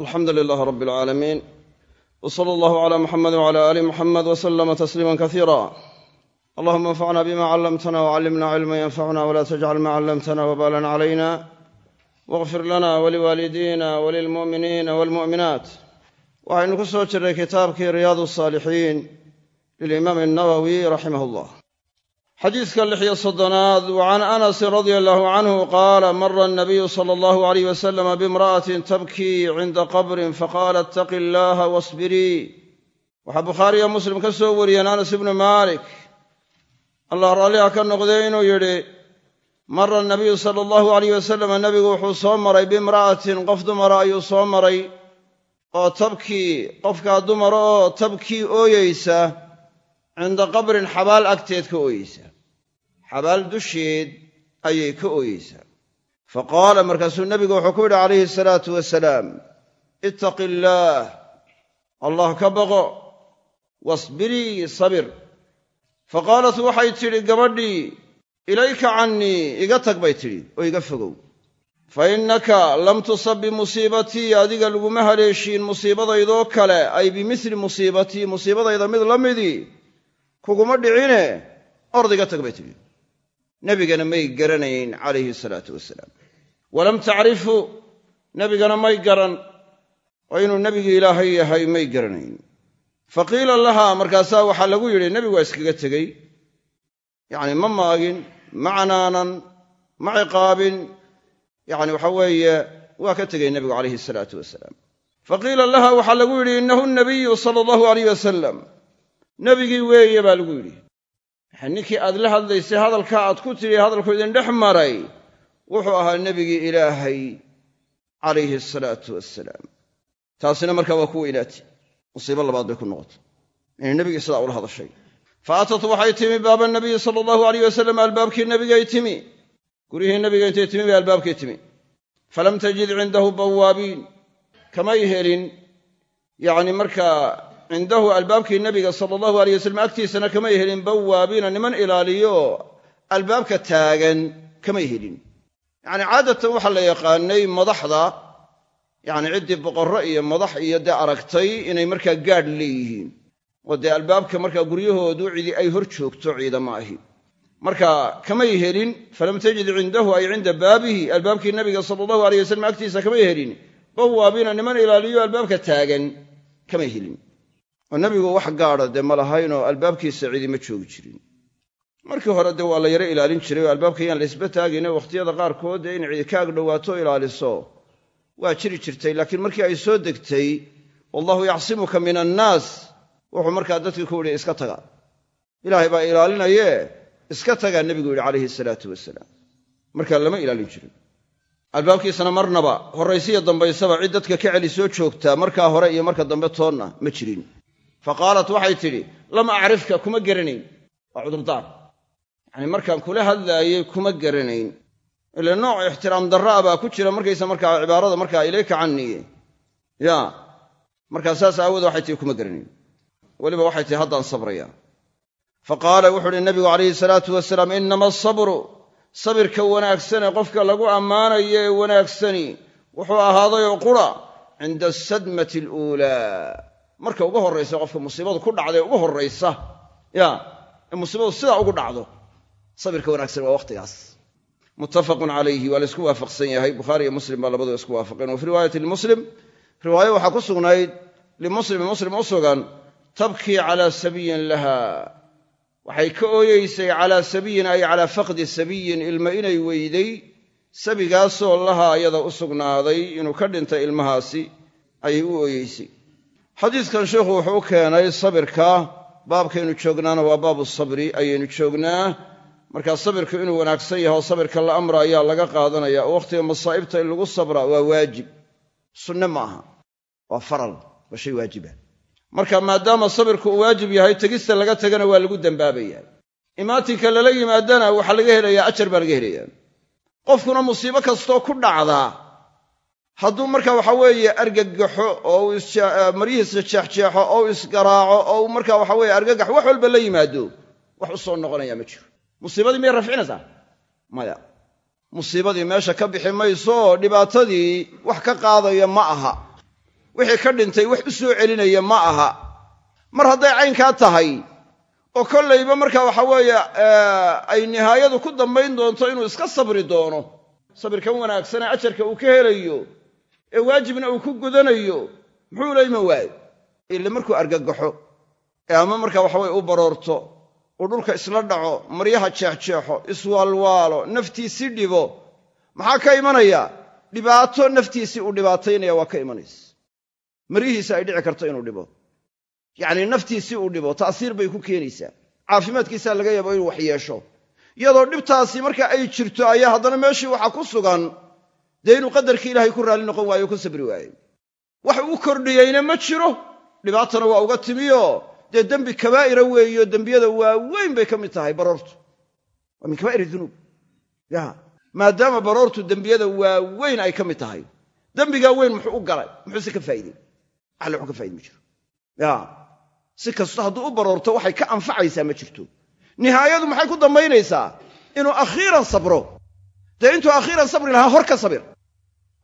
alxamdu lilaah rab alcaalamiin w sala allahu cala muxamedi wcala aali muxamed w slama tasliima kasiira allahuma anfacna bima callamtana wcallimna cilma yanfacuna wla tajcal ma callamtana wbalan calayna waqfir lana waliwaalidiina walilmu'miniina walmu'minaat waxaynu ku soo jirray kitaabkii riyaad saalixiin lilimaam annawowi raximah llah xadiidka lix iyo soddonaad wa can anasin radia allahu canhu qaala mara anabiyu sala allahu alayh wasalama biimra'atin tabkii cinda qabrin faqaala ittaqi allaha wasbirii waxaa bukhaariyo muslim ka soo wariyeen anas ibnu maalik. Allah raalliha ka noqdee inuu yidhi mara anabiyu sala allahu alayh wasalama nebigu wuxuu soo maray biimra'atin qof dumara ayuu soo maray oo tabkii qofkaa dumara oo tabkii ooyeysa cinda qabrin xabaal agteed ka ooyeysaa xabaal dusheed ayay ka ooyeysaa fa qaala markaasuu nebigu wuxuu ku yidhi calayhi asalaatu wasalaam ittaqi illaah allah ka baqo wasbirii sabir. Fa qaalat waxay tidhi gabadhii ilayka cannii iga tag bay tidhi oo iga fogow. Fa innaka lam tusab bimusiibatii adiga laguma haleeshiin musiibadaydoo kale ay bimili musiibatii musiibadayda mid la midii kuguma dhicine ord iga tag bay tidhi nebigana may garanayn calayhi salaatu wasalaam walam tacrifu nebigana may garan oo inuu nebigi ilaahay yahay may garanayn. Fa qiila lahaa markaasaa waxaa lagu yidhi nebigu waa iskaga tegey. Yacni ma maagin ma canaanan ma ciqaabin. Yacni waxa weeye waa ka tegey nebigu calayhi salaatu wasalaam fa qiila laha waxaa lagu yidhi innahu nabiyu sala allahu alayh wasalam nebigii weeye baa lagu yidhi ninkii aad la hadlaysay hadalkaa aad ku tidhi hadalku idin dhex maray. Wuxuu ahaa nebigii ilaahay calayhi asalaatu wassalaam. Taasina markaa waa ku weynaatay musiibo labaad bay ku noqotay. Inay nebigii sidaa ula hadashay. Fa atat waxay timi baaba nabiyi sala allahu alayh wasalam albaabkii nebigay timi. Guryihii nebiga intay timi bay albaabkii timi. Falam tajid cindahu bawaabiin. Kamay helin. Yacni markaa cindahu albaabkii nebiga sala allahu alay wasalam agtiisana kamay helin bawaabiina niman ilaaliyo. Albaabka taagan kamay helin. Yacni caadatan waxaa la yaqaanay madaxda yacni ciddii boqorro iyo madax iyo dee aragtay inay markaa gaadh leeyihiin. Oo dee albaabka markaa guryahoodu cidi ay hor joogto ciidama ahi. Marka kamay helin falam tajid cindahu ay cinda baabihi albaabkii nebiga sala allahu alay wasalam agtiisa kamay helin. Bawaabiina niman ilaaliyo albaabka taagan kamay helin oo nebigu wax gaadha dee ma lahaynoo albaabkiisa cidi ma joogi jirin. Markii hore dee waa la yaro ilaalin jiray oo albaabka yaan laysba taagayno wakhtiyada qaarkood dee in cidi ka ag dhowaato ilaaliso. Waa jiri jirtay laakiin markii ay soo degtay wallahu yacsimuka min annaas wuxuu markaa dadkii ku yidhi iska taga. Ilaahay baa ilaalinayee iska tagaa nebigu yidhi calayhi salaatu wasalaam. Markaa lama ilaalin jirin. Albaabkiisana marnaba horraysiya dambaysaba cid dadka ka celi soo joogtaa markaa hore iyo marka dambe toonna ma jirin fa qaalat waxay tidhi lam acrifka kuma garanayn waa cudurdaar yacanii markaan kula hadlaayey kuma garanayn ile nooc ixtiraam darraa baa ku jira markaysa markaa cibaarada markaa ilayka canniye ya markaa saas aawoode waxay tihi kuma garanayn weliba waxay tihi haddaan sabraya fa qaala wuxuu uhi nabigu calayhi salaatu wasalaam innama asabru sabirka wanaagsane qofka lagu ammaanayo ee wanaagsani wuxuu ahaadayoo qura cinda asadmati aluulaa marka ugu horraysa qofka musiibadu ku dhacdae ugu horraysa ya ee musiibadu sidaa ugu dhacdo sabirka wanaagsan waa wakhtigaas muttafaqun calayhi waa la isku waafaqsan yahay. Bukhaari iyo muslim baa labaduba isku waafaqeen. Wa fii riwaayati limuslim riwaayo waxaa ku sugnayd limuslimi muslim u sugan tabkii calaa sabiyin laha. Waxay ka ooyeysay calaa sabiyin ay calaa faqdi sabiyin ilma inay weyday sabigaasoo laha ayada u sugnaaday inuu ka dhintay ilmahaasi ayay u ooyeysay xadiidkan sheikhu wuxuu keenay sabirka baabkaynu joognaana waa baabu sabri ayaynu joognaa. Markaa sabirku inuu wanaagsan yaho sabirka la amra ayaa laga qaadanaya oo wakhtiga masaa'ibta in lagu sabra waa waajib. Sunne ma aha. Waa faral waa shay waajiba. Marka maadaama sabirku uu waajib yahay tegista laga tegana waa lagu dembaabayaa imaatinka lala yimaadana waxaa laga helayaa ajar baa laga helayaa. Qofkuna musiibo kastoo ku dhacdaa hadduu marka waxa weeye argagaxo oo uu maryihiisa jeexjeexo oo isgaraaco oo uu marka waxa weye argagax wax walba la yimaado wax u soo noqonaya ma jiro. Musiibadii miyay rafcinaysaa maya. Musiibadii meesha ka bixi mayso oo dhibaatadii wax ka qaadaya ma aha. Wixii ka dhintay wax u soo celinaya ma aha. Mar hadday caynkaa tahay oo kollayba marka waxa weeye ay nihaayadu ku dambayn doonto inuu iska sabri doono. Sabirkan wanaagsane ajarka uu ka helayo ee waajibna uu ku gudanayo muxuu la iman waayo ile markuu argagaxo ee ama marka waxaweye u baroorto uu dhulka isla dhaco maryaha jeexjeexo iswaalwaalo naftiisii dhibo maxaa ka imanaya? Dhibaato naftiisii uu dhibaataynaya waa ka imanaysa. Maryihiisa ay dhici karto inuu dhibo. Yacnii naftiisii uu dhibo ta'siir bay ku keenaysaa. Caafimaadkiisaa laga yaabo inuu wax yeesho. Iyadoo dhibtaasi marka ay jirto ayaa haddana meeshii waxaa ku sugan dee inuu qadarkii ilaahay ku raalli noqon waayo ku sabri waayo wax uu kordhiyeyna ma jiro. Dhibaatana waa uga timiyo. Dee dembi kabaa'ira weeyo dembiyada waaweyn bay ka mid tahay baroortu. Waa min kabaa'ir dunuub. Ya maadaama baroortu dembiyada waaweyn ay ka mid tahay. Dembigaa weyn muxuu u galay. Muxuuse ka faa'idey alle wuxuu ka faa'ide ma jiro. Ya si kasto hadduu u baroorto waxay ka anfacaysaa ma jirto. Nihaayadu maxay ku dambaynaysaa? Inuu akhiiran sabro dee intuu akhiiran sabri lahaa hor ka sabir.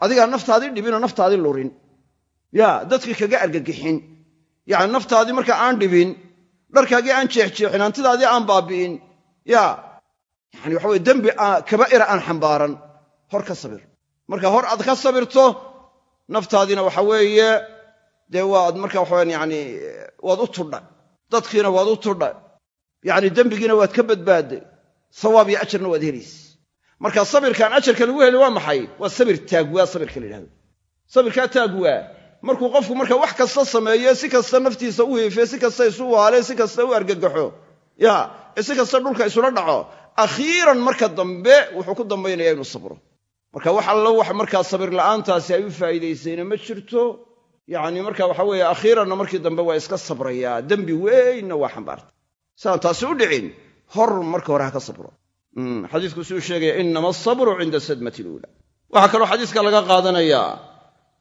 Adigaa naftaadii dhibinoo naftaadii lurin. Ya dadkii kaga argagixin. Yacni naftaadii markaa aan dhibin dharkaagii aan jeexjeexin hantidaadii aan baabi'in. Ya yani waxa weye dembi kabaa'ira aan xambaaran. Hor ka sabir. Marka hor aad ka sabirto naftaadiina waxa weeye dee waad marka waxaweyan yani waad u tudha. Dadkiina waad u tudha. Yacni dembigiina waad ka badbaadday. Sawaab iyo ajarna waad helaysa marka sabirkaan ajarka lagu heli waa maxay? Waa sabir taagwaa sabirka la yidhahdo. Sabirkaa taagwaa markuu qofku marka wax kasta sameeye si kasta naftiisa u hiife si kasta isu waale si kasta u argagaxo ya si kasta dhulka isula dhaco akhiiran marka dambe wuxuu ku dambaynaya inuu sabro. Marka wax allo wax markaa sabir la'aantaasi ay u faa'iidaysayna ma jirto. Yacni marka waxa weeye akhiiranna markii dambe waa iska sabrayaa. Dembi weynna waa xambaarta siaan taasi u dhicin hor marka hore ha ka sabro xadiisku suu sheegaya inama asabru cinda sadmati luula waxaa kaloo xadiiska laga qaadanayaa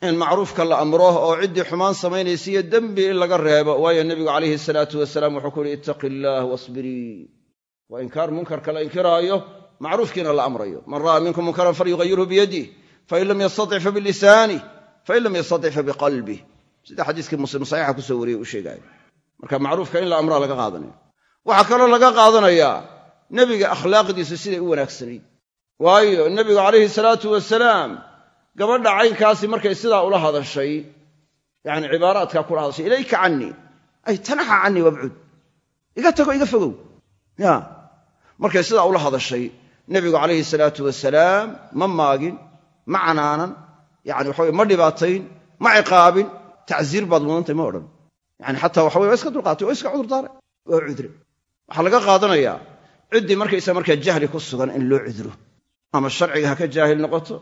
in macruufka la amro oo ciddii xumaan samaynaysa iyo dembi in laga reebo waayo nebigu calayhi salaatu wasalaam wuxuu ku uhi ittaqi illaah wasbirii waa inkaar munkarka la inkiraayo macruufkiina la amrayo. Man ra'a minkum munkaran falyughayirhu biyadih fain lam yastatic fabilisaanih fain lam yastatic fabiqalbih sida xadiiskii muslim saxiixa ku soo wariyey u sheegaayo. Marka macruufka in la amraa laga qaadanaya waxaa kaloo laga qaadanayaa nebiga akhlaaqdiisu siday u wanaagsanayd. Waayo nebigu calayhi salaatu wasalaam gabadha caynkaasi markay sidaa ula hadashay yani cibaaraadkaa kula hadashay ilayka cannii ay tanaxa cannii wabcud iga tago iga fogow. Ya. Markay sidaa ula hadashay nebigu calayhi salaatu wasalaam ma maagin ma canaanan yani waxa ma dhibaatayn ma ciqaabin tacsiir baad mudantay ma odhan. Yani xataa waxa waa iska dulqaatay waa iska cudurdaaray waa cudre waxaa laga qaadanayaa ciddii markaysa markaa jahli ku sugan in loo cudro ama sharciga ha ka jaahil noqoto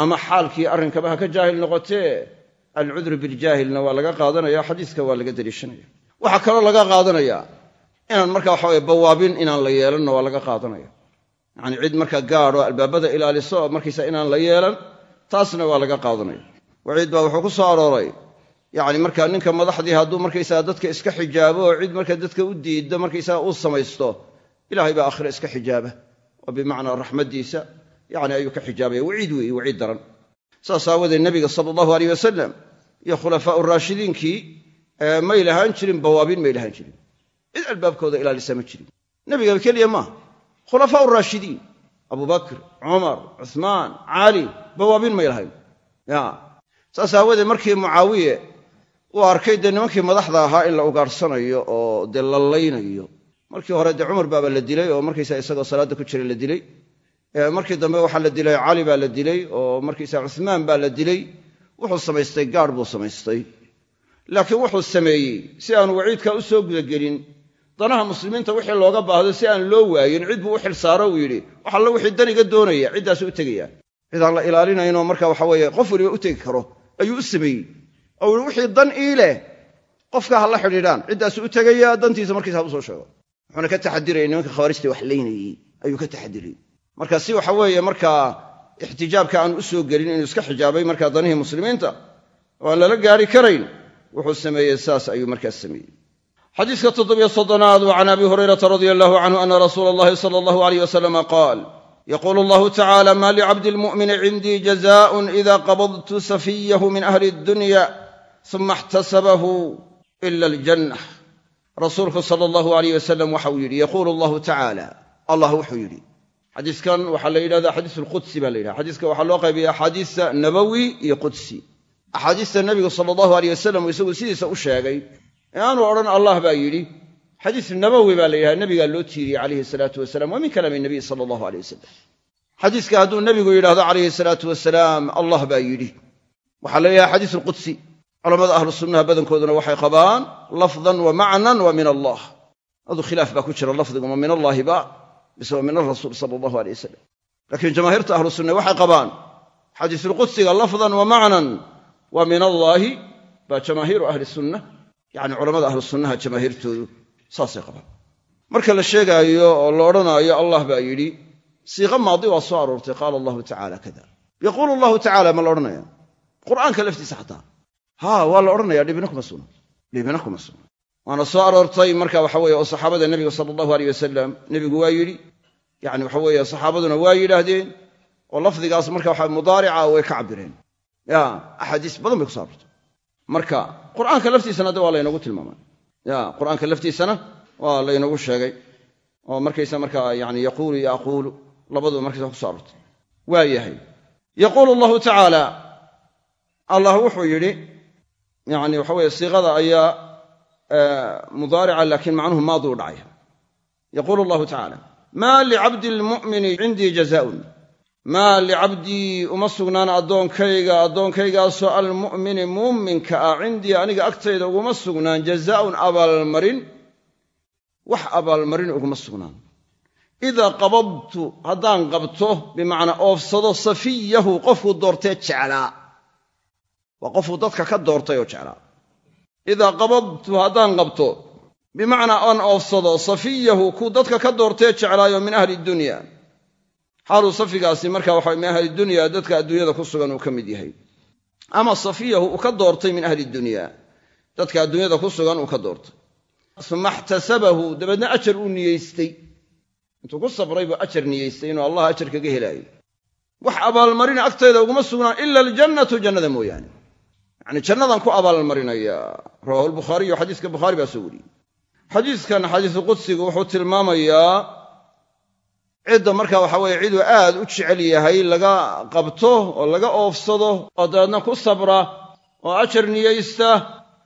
ama xaalkii arrinkaba ha ka jaahil noqotee alcudru biljaahilna waa laga qaadanaya xadiiska waa laga deliishanaya. Waxaa kaloo laga qaadanayaa inaan marka waxa weye bawaabin inaan la yeelanna waa laga qaadanaya. Yacani cid markaa gaadho albaabada ilaaliso markaysa inaan la yeelan taasna waa laga qaadanaya. Waciid baa wuxuu ku soo arooray yacni markaa ninka madaxdii hadduu markaysaga dadka iska xijaabo oo cid marka dadka u diiddo markaysaga uu samaysto ilahay baa aakhire iska xijaaba oo bimacnaa raxmaddiisa yani ayuu ka xijaabaya waciid weeye waciid daran. Saas aawadeed nebiga sala allahu aleyh wasalam iyo khulafaau raashidiinkii may lahaan jirin bawaabin may lahaan jirin. Cid albaabkooda ilaalisa ma jirin. Nebiga keliya maaha khulafaau raashidiin abubakr cumar cuhmaan cali bawaabin may lahayn. Saas aawadeed markii mucaawiye uu arkay dee nimankii madaxda ahaa in la ugaadhsanayo oo dee la laynayo markii hore dee cumar baaba la dilay oo markaysa isagoo salaadda ku jira la dilay. Markii dambe waxaa la dilay cali baa la dilay oo markiisa cuhmaan baa la dilay. Wuxuu samaystay gaadh buu samaystay. Laakiin wuxuu sameeyey si aanu waciidka u soo gudagelin danaha muslimiinta wixii looga baahdo si aan loo waayin cid buu u xil saaro uu yidhi. Wax wixii daniga doonaya ciddaasuu u tegaya cid aan la ilaalinaynoo marka waxa weeye qof waliba u tegi karo ayuu u sameeyey. Oo wixii dan ii leh qofka ha la xidhiidhaan ciddaasuu u tegaya dantiisa markiisa ha u sheego wuxuuna ka taxadiraya nimanka khawaarijta wax laynayey ayuu ka taxadirayy marka si waxa weeye markaa ixtijaabka aan u soo gelin inuu iska xijaabay markaa danihii muslimiinta oo aan lala gaari karayn wuxuu sameeyey saas ayuu markaas sameeyey. Xadiiska toddobiyo soddonaad wa abi hurayrata radia allahu canhu ana rasuula allahi sala allahu aleyh wasalama qaal yaquulu allahu tacala ma licabdi lmu'mini cindii jazaءun ida qabadtu safiyahu min ahli addunya uma ixtasabahu ila aljanna rasuulku sala allahu alayh wasalam waxa uu yidhi yaquulu allahu tacaala allah wuxuu yidhi xadiiskan waxaa la yidhahdaa xadiis alqudsi baa la yidhahda xadiiska waxaa loo qaybiya axaadiista nabowi iyo qudsi. Axaadiista nebigu sala allahu aleyh wasalam uu isagu sidiisa u sheegay ee aanu odhan allah baa yidhi. Xadiis nabowi baa la yidhahda nebigaa loo tiiriyey calayhi salaatu wasalaam waa min kalaami nabiy sala allahu aleyh wasalam xadiiska hadduu nebigu yidhahdo calayhi salaatu wasalaam allah baa yidhi. Waxaa la yidhahda xadiis alqudsi culamada ahlu sunnaha badankooduna waxay qabaan lafdan wa macnan wa min allah. Aduu khilaaf baa ku jira lafdigu ma min allaahi ba mise waa min alrasuul sala allahu aleyh wasalam laakiin jamaahiirta ahlu sunna waxay qabaan xadiisulqudsiga lafdan wa macnan waa min allaahi baa jamaahiiru ahli sunna yacni culamada ahlu sunnaha jamaahiirtoodu saasay qabaan. Marka la sheegaayo oo la odhanaayo allah baa yidhi siiqa maadi waa soo aroortay qaala allahu tacala kada yaquulu allahu tacala ma la odhanaya qur'aanka laftiisa xataa haa waa la odhanaya dhibina kuma sugna dhibina kuma sugna waana soo aroortay marka waxa weye oo saxaabada nebiga sala allahu aleyh wasalam nebigu waa yidhi yani waxa weeye saxaabaduna waa yidhaahdeen oo lafdigaas marka waxa mudaarica way ka cabireen ya axaadiis badan bay kuso aroortay. Marka qur'aanka laftiisana de waa laynagu tilmaamay ya qur'aanka laftiisana waa laynagu sheegay. Oo markaysa markaa yani yaquulu iyo aquulu labaduba markaysa kuso aroortay. Waa yahay. Yaquulu allahu tacaala allah wuxuu yidhi yani waxa weye siiqada ayaa mudaarica laakiin macnuhu maadi u dhacay. Yaquulu allahu tacaala maa licabdi lmu'mini cindii jazaaun. Maa licabdii uma sugnaan addoonkayga addoonkaygaasoo almu'mini muuminka ah cindii aniga agtayda uguma sugnaan jazaaun abaalmarin wax abaalmarin uguma sugnaan. Idaa qabadtu haddaan qabto bimacnaa oofsado safiyahu qofkuu doortee jeclaa waa qofuu dadka ka doortay oo jeclaa. Idaa qabadtu haddaan qabto bimacnaa aan oofsado safiyahu kuu dadka ka doortee jeclaayo min ahli dunya. Xaaluu safigaasi marka waxa min ahli dunya dadka adduunyada ku sugan uu ka mid yahay. Ama safiyahu uu ka doortay min ahli dunya dadka adduunyada ku sugan uu ka doortay. Uma ixtasabahu dabeedna ajar uu niyeystay intuu ku sabray buu ajar niyeystay inuu allah ajar kaga helaayo. Wax abaalmarina agtayda uguma sugnaan ila aljannatu jannada mooyaane yacni jannadan ku abaalmarinaya rawahu lbukhaariyu xadiiska bukhaari baa soo wariyey. Xadiiskan xadiisu qudsigu wuxuu tilmaamayaa cidda marka waxa weye ciduu aad u jecel yahay laga qabto oo laga oofsado oo dabeedna ku sabra oo ajar niyeysta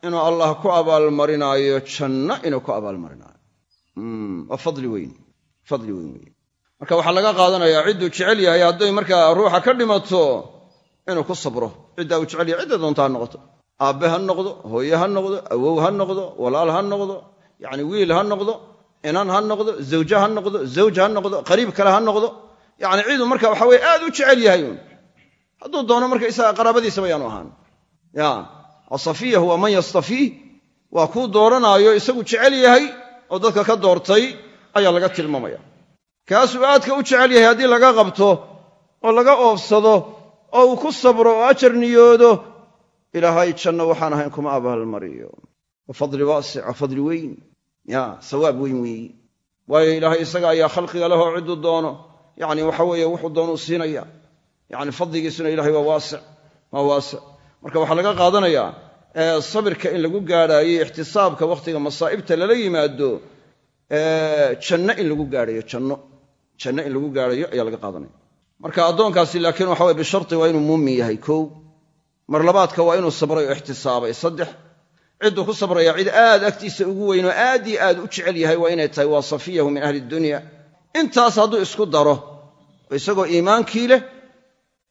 inuu allah ku abaalmarinaayo janno inuu ku abaalmarinaayo waa fadli weyn fadli weyn wey marka waxaa laga qaadanayaa cidduu jecel yahay hadday markaa ruuxa ka dhimato inuu ku sabro. Ciddaa uu jecel yahay cidda doonta ha noqoto. Aabbe ha noqdo hooye ha noqdo awow ha noqdo walaal ha noqdo yacni wiil ha noqdo inan ha noqdo zawje ha noqdo zawj ha noqdo qariib kale ha noqdo. Yacni ciduu marka waxa weye aad u jecel yahay uun. Hadduu doono marka isaga qaraabadiisaba yaanu ahaan. Ya asafiyahu waa man yastafiih waa kuu dooranaayo isagu jecel yahay oo dadka ka doortay ayaa laga tilmaamaya. Kaasuu aadka u jecel yahay haddii laga qabto oo laga oofsado oo uu ku sabro oo ajar niyoodo ilaahay janno waxaan ahayn kuma abaalmariyo. Waa fadli waasic waa fadli weyn. Ya sawaab weyn weeye waayo ilaahay isaga ayaa khalqiga lehoo cidduu doono. Yacni waxa weeye wuxuu doonuu siinaya. Yacni fadligiisuna ilahay waa waasic waa waasic. Marka waxaa laga qaadanayaa sabirka in lagu gaadhaayo ixtisaabka wakhtiga masaa'ibta lala yimaado janno in lagu gaadhayo janno. Janno in lagu gaadhayo ayaa laga qaadanaya marka addoonkaasi laakiin waxa weye bisharti waa inuu muumin yahay kow. Mar labaadka waa inuu sabray oo ixtisaabay. Saddex cidduu ku sabraya cid aad agtiisa ugu weyn oo aad iyo aad u jecel yahay waa inay tahay waa safiyahu min ahli dunya. Intaas hadduu isku daro oo isagoo iimaankii leh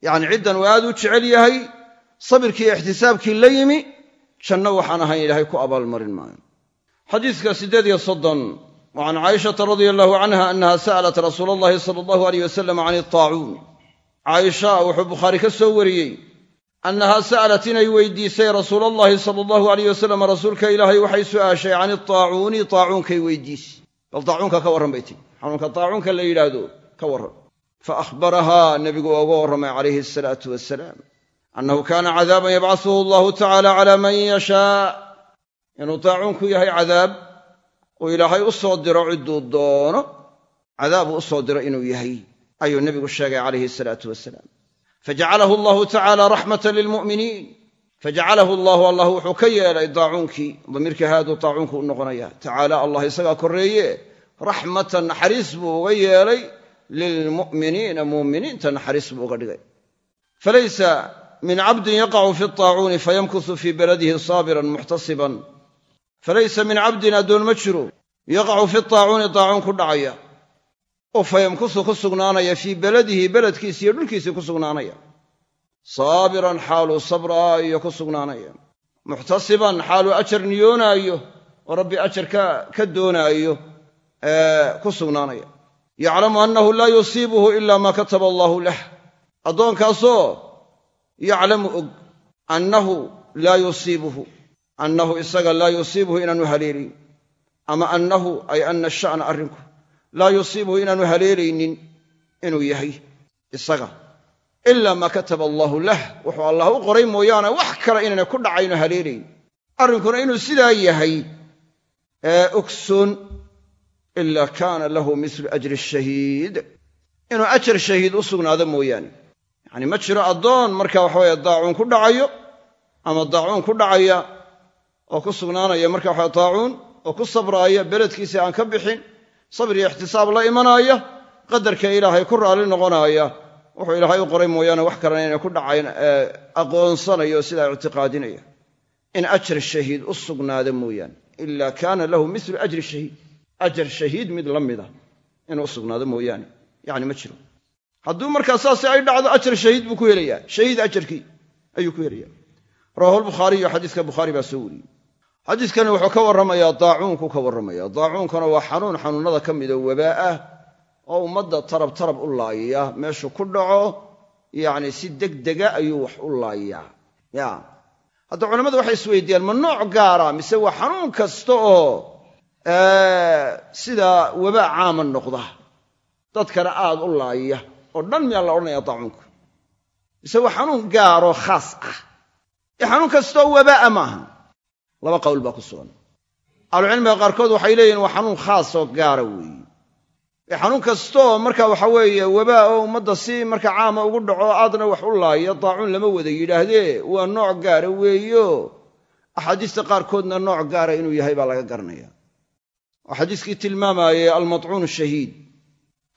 yacni ciddan uu aad u jecel yahay sabirkii iyo ixtisaabkii la yimi janno waxaan ahayn ilaahay ku abaalmarin maayo wa can caayishata radia allahu canha annaha sa'alat rasuula allahi sala allahu aleyh wasalam can itaacuun caaisha wuxuu bukhaari ka soo wariyey annahaa sa'alat inay weydiisay rasuula allahi sala allahu aleyh wasalam rasuulka ilaahay waxay su'aashay can itaacuuni taacuunkay weydiisay bal taacuunka ka warran bay tihi xanuunka taacuunka la yidhaahdo ka warran fa akhbarahaa nebigu uga warramay calayhi asalaatu wasalaam annahu kaana cadaaban yabcasuhu allahu tacala cala man yashaa inuu taacuunku yahay cadaab uu ilaahay u soo diro cidduu doono cadaabuu u soo diro inuu yahay ayuu nebigu sheegay calayhi asalaatu wasalaam. Fajacalahu allahu tacala raxmatan lilmu'miniin fajacalahu allahu allah wuxuu ka yeelay daacuunkii damiirka haaduu daacuunku u noqonaya. Tacaala allah isagaa korreeye raxmatan naxariis buu uga yeelay lilmu'miniina muuminiinta naxariis buu uga dhigay. Falaysa min cabdin yaqacu fi aacuuni fayamkusu fii baladihi saabiran muxtasiban falaysa min cabdin addoon ma jiro yaqacu fi aacuuni daacuun ku dhacaya oo fayamkusu ku sugnaanaya fii beladihi beledkiisi iyo dhulkiisii ku sugnaanaya saabiran xaaluu sabraayo ku sugnaanaya muxtasiban xaaluu ajar niyoonaayo oo rabbi ajar ka doonaayo ku sugnaanaya yaclamu annahu laa yusiibuhu ila maa kataba allaahu lah addoonkaasoo yaclamu og annahu laa yusiibuhu annahu isaga laa yusiibuhu inaanu haleelayn ama annahu ay anna sha'na arrinku laa yusiibuhu inaanu haleelaynin inuu yahay isaga. Ilaa maa kataba allaahu lah wuxuu allah u qoray mooyaane wax kale inaynay ku dhacayno haleelayn. Arrinkuna inuu sidaa yahay ogsoon ilaa kaana lahu mislu ajri shahiid. Inuu ajar shahiid u sugnaado mooyaane. Yacni ma jiro addoon marka waxaweye daacuun ku dhacayo ama daacuun ku dhacaya oo ku sugnaanaya marka waxa daacuun oo ku sabraaya beledkiisii aan ka bixin sabr iyo ixtisaab la imanaaya qadarka ilaahay ku raalli noqonaaya wuxuu ilaahay u qoray mooyaane wax kalena inay ku dhacayn aqoonsanaya oo sidaa ictiqaadinaya in ajar shahiid u sugnaado mooyaane. Ila kaana lahu milu ajri shahiid. Ajar shahiid mid la mida inuu u sugnaado mooyaane. Yani ma jiro. Hadduu markaa saasi ay dhacdo ajar shahiid buu ku helayaa. Shahiid ajarkii ayuu ku helayaa. Rawahu lbukhaariyu xadiiska bukhaari baa soo wariyey xadiiskani wuxuu ka warramayaa daacuunku ka warramaya daacuunkana waa xanuun xanuunnada ka mida wabaa ah oo ummadda tarab tarab u laayaya meeshuu ku dhaco yacni si degdega ayuu wax u laayaa ya. Hadda culammadu waxay isweydiiyaan ma nooc gaara mise waa xanuun kasta oo sida wabaa caama noqda. Dadkana aad u laaya oo dhan miyaa la odhanaya daacuunku? Mise waa xanuun gaaroo khaas ah. Ee xanuun kastaoo wabaa'a maaha laba qowl baa ku sugan. Ahlucilmiga qaarkood waxay leeyihiin waa xanuun khaasoo gaara weeye ee xanuun kastaoo marka waxa weeye wabaa oo ummadda si marka caama ugu dhaco aadna wax u laaya daacuun lama wada yidhaahdee waa nooc gaara weeyo. Axaadiista qaarkoodna nooc gaara inuu yahay baa laga garanaya. Oo xadiiskii tilmaamaayey almadcuunu shahiid.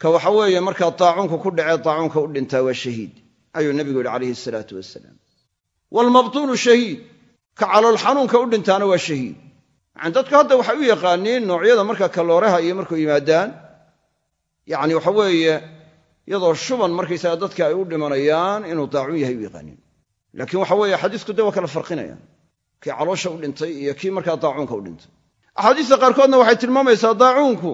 Ka waxa weeye markaa daacuunka ku dhacee daacuunka u dhintaa waa shahiid ayuu nebigu yidhi calayhi salaatu wasalaam waalmabtuunu shahiid ka calool xanuunka u dhintaana waa shahiid. Yani dadku hadda waxay u yaqaaniin noocyada marka kalooraha iyo markuu yimaadaan yacni waxa weeye iyadoo shuban markaysaga dadka ay u dhimanayaan inuu daacuun yahay u yaqaaniin. Laakiin waxa weeye xadiisku dee waa kala farqinayaan. Kii caloosha u dhintay iyo kii markaa daacuunka u dhintay. Axaadiista qaarkoodna waxay tilmaamaysaa daacuunku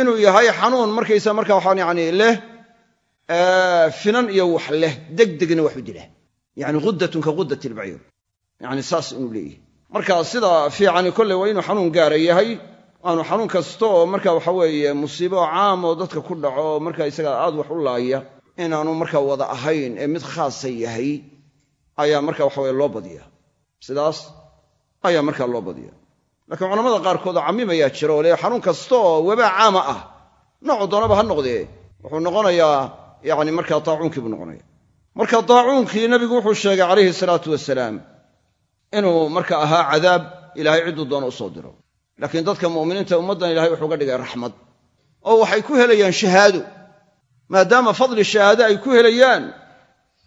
inuu yahay xanuun markaysa marka waxaan yani leh finan iyo wax leh degdegna wax u dila. Yani huddatun ka ilbaciir yani saas inuu leeyahay. Marka sida fiicani kolley waa inuu xanuun gaara yahay aanu xanuun kasta oo marka waxa weeye musiibo caam oo dadka ku dhaco marka isaga aad wax u laaya inaanu marka wada ahayn ee mid khaasa yahay ayaa marka waxa weye loo badiya sidaas ayaa markaa loo badiya laakiin culamada qaarkood oo cammimayaa jira oo le xanuun kasta oo wabaa caama ah noocu doonaba ha noqdee. Wuxuu noqonayaa yani markaa daacuunkii buu noqonaya marka daacuunkii nabigu wuxuu sheegay calayhi salaatu wasalaam inuu marka ahaa cadaab ilaahay cidduu doono u soo diro. Laakiin dadka mu'miniinta ummaddan ilahay wuxuu ga dhigay raxmad. Oo waxay ku helayaan shahaado. Maadaama fadli shahaado ay ku helayaan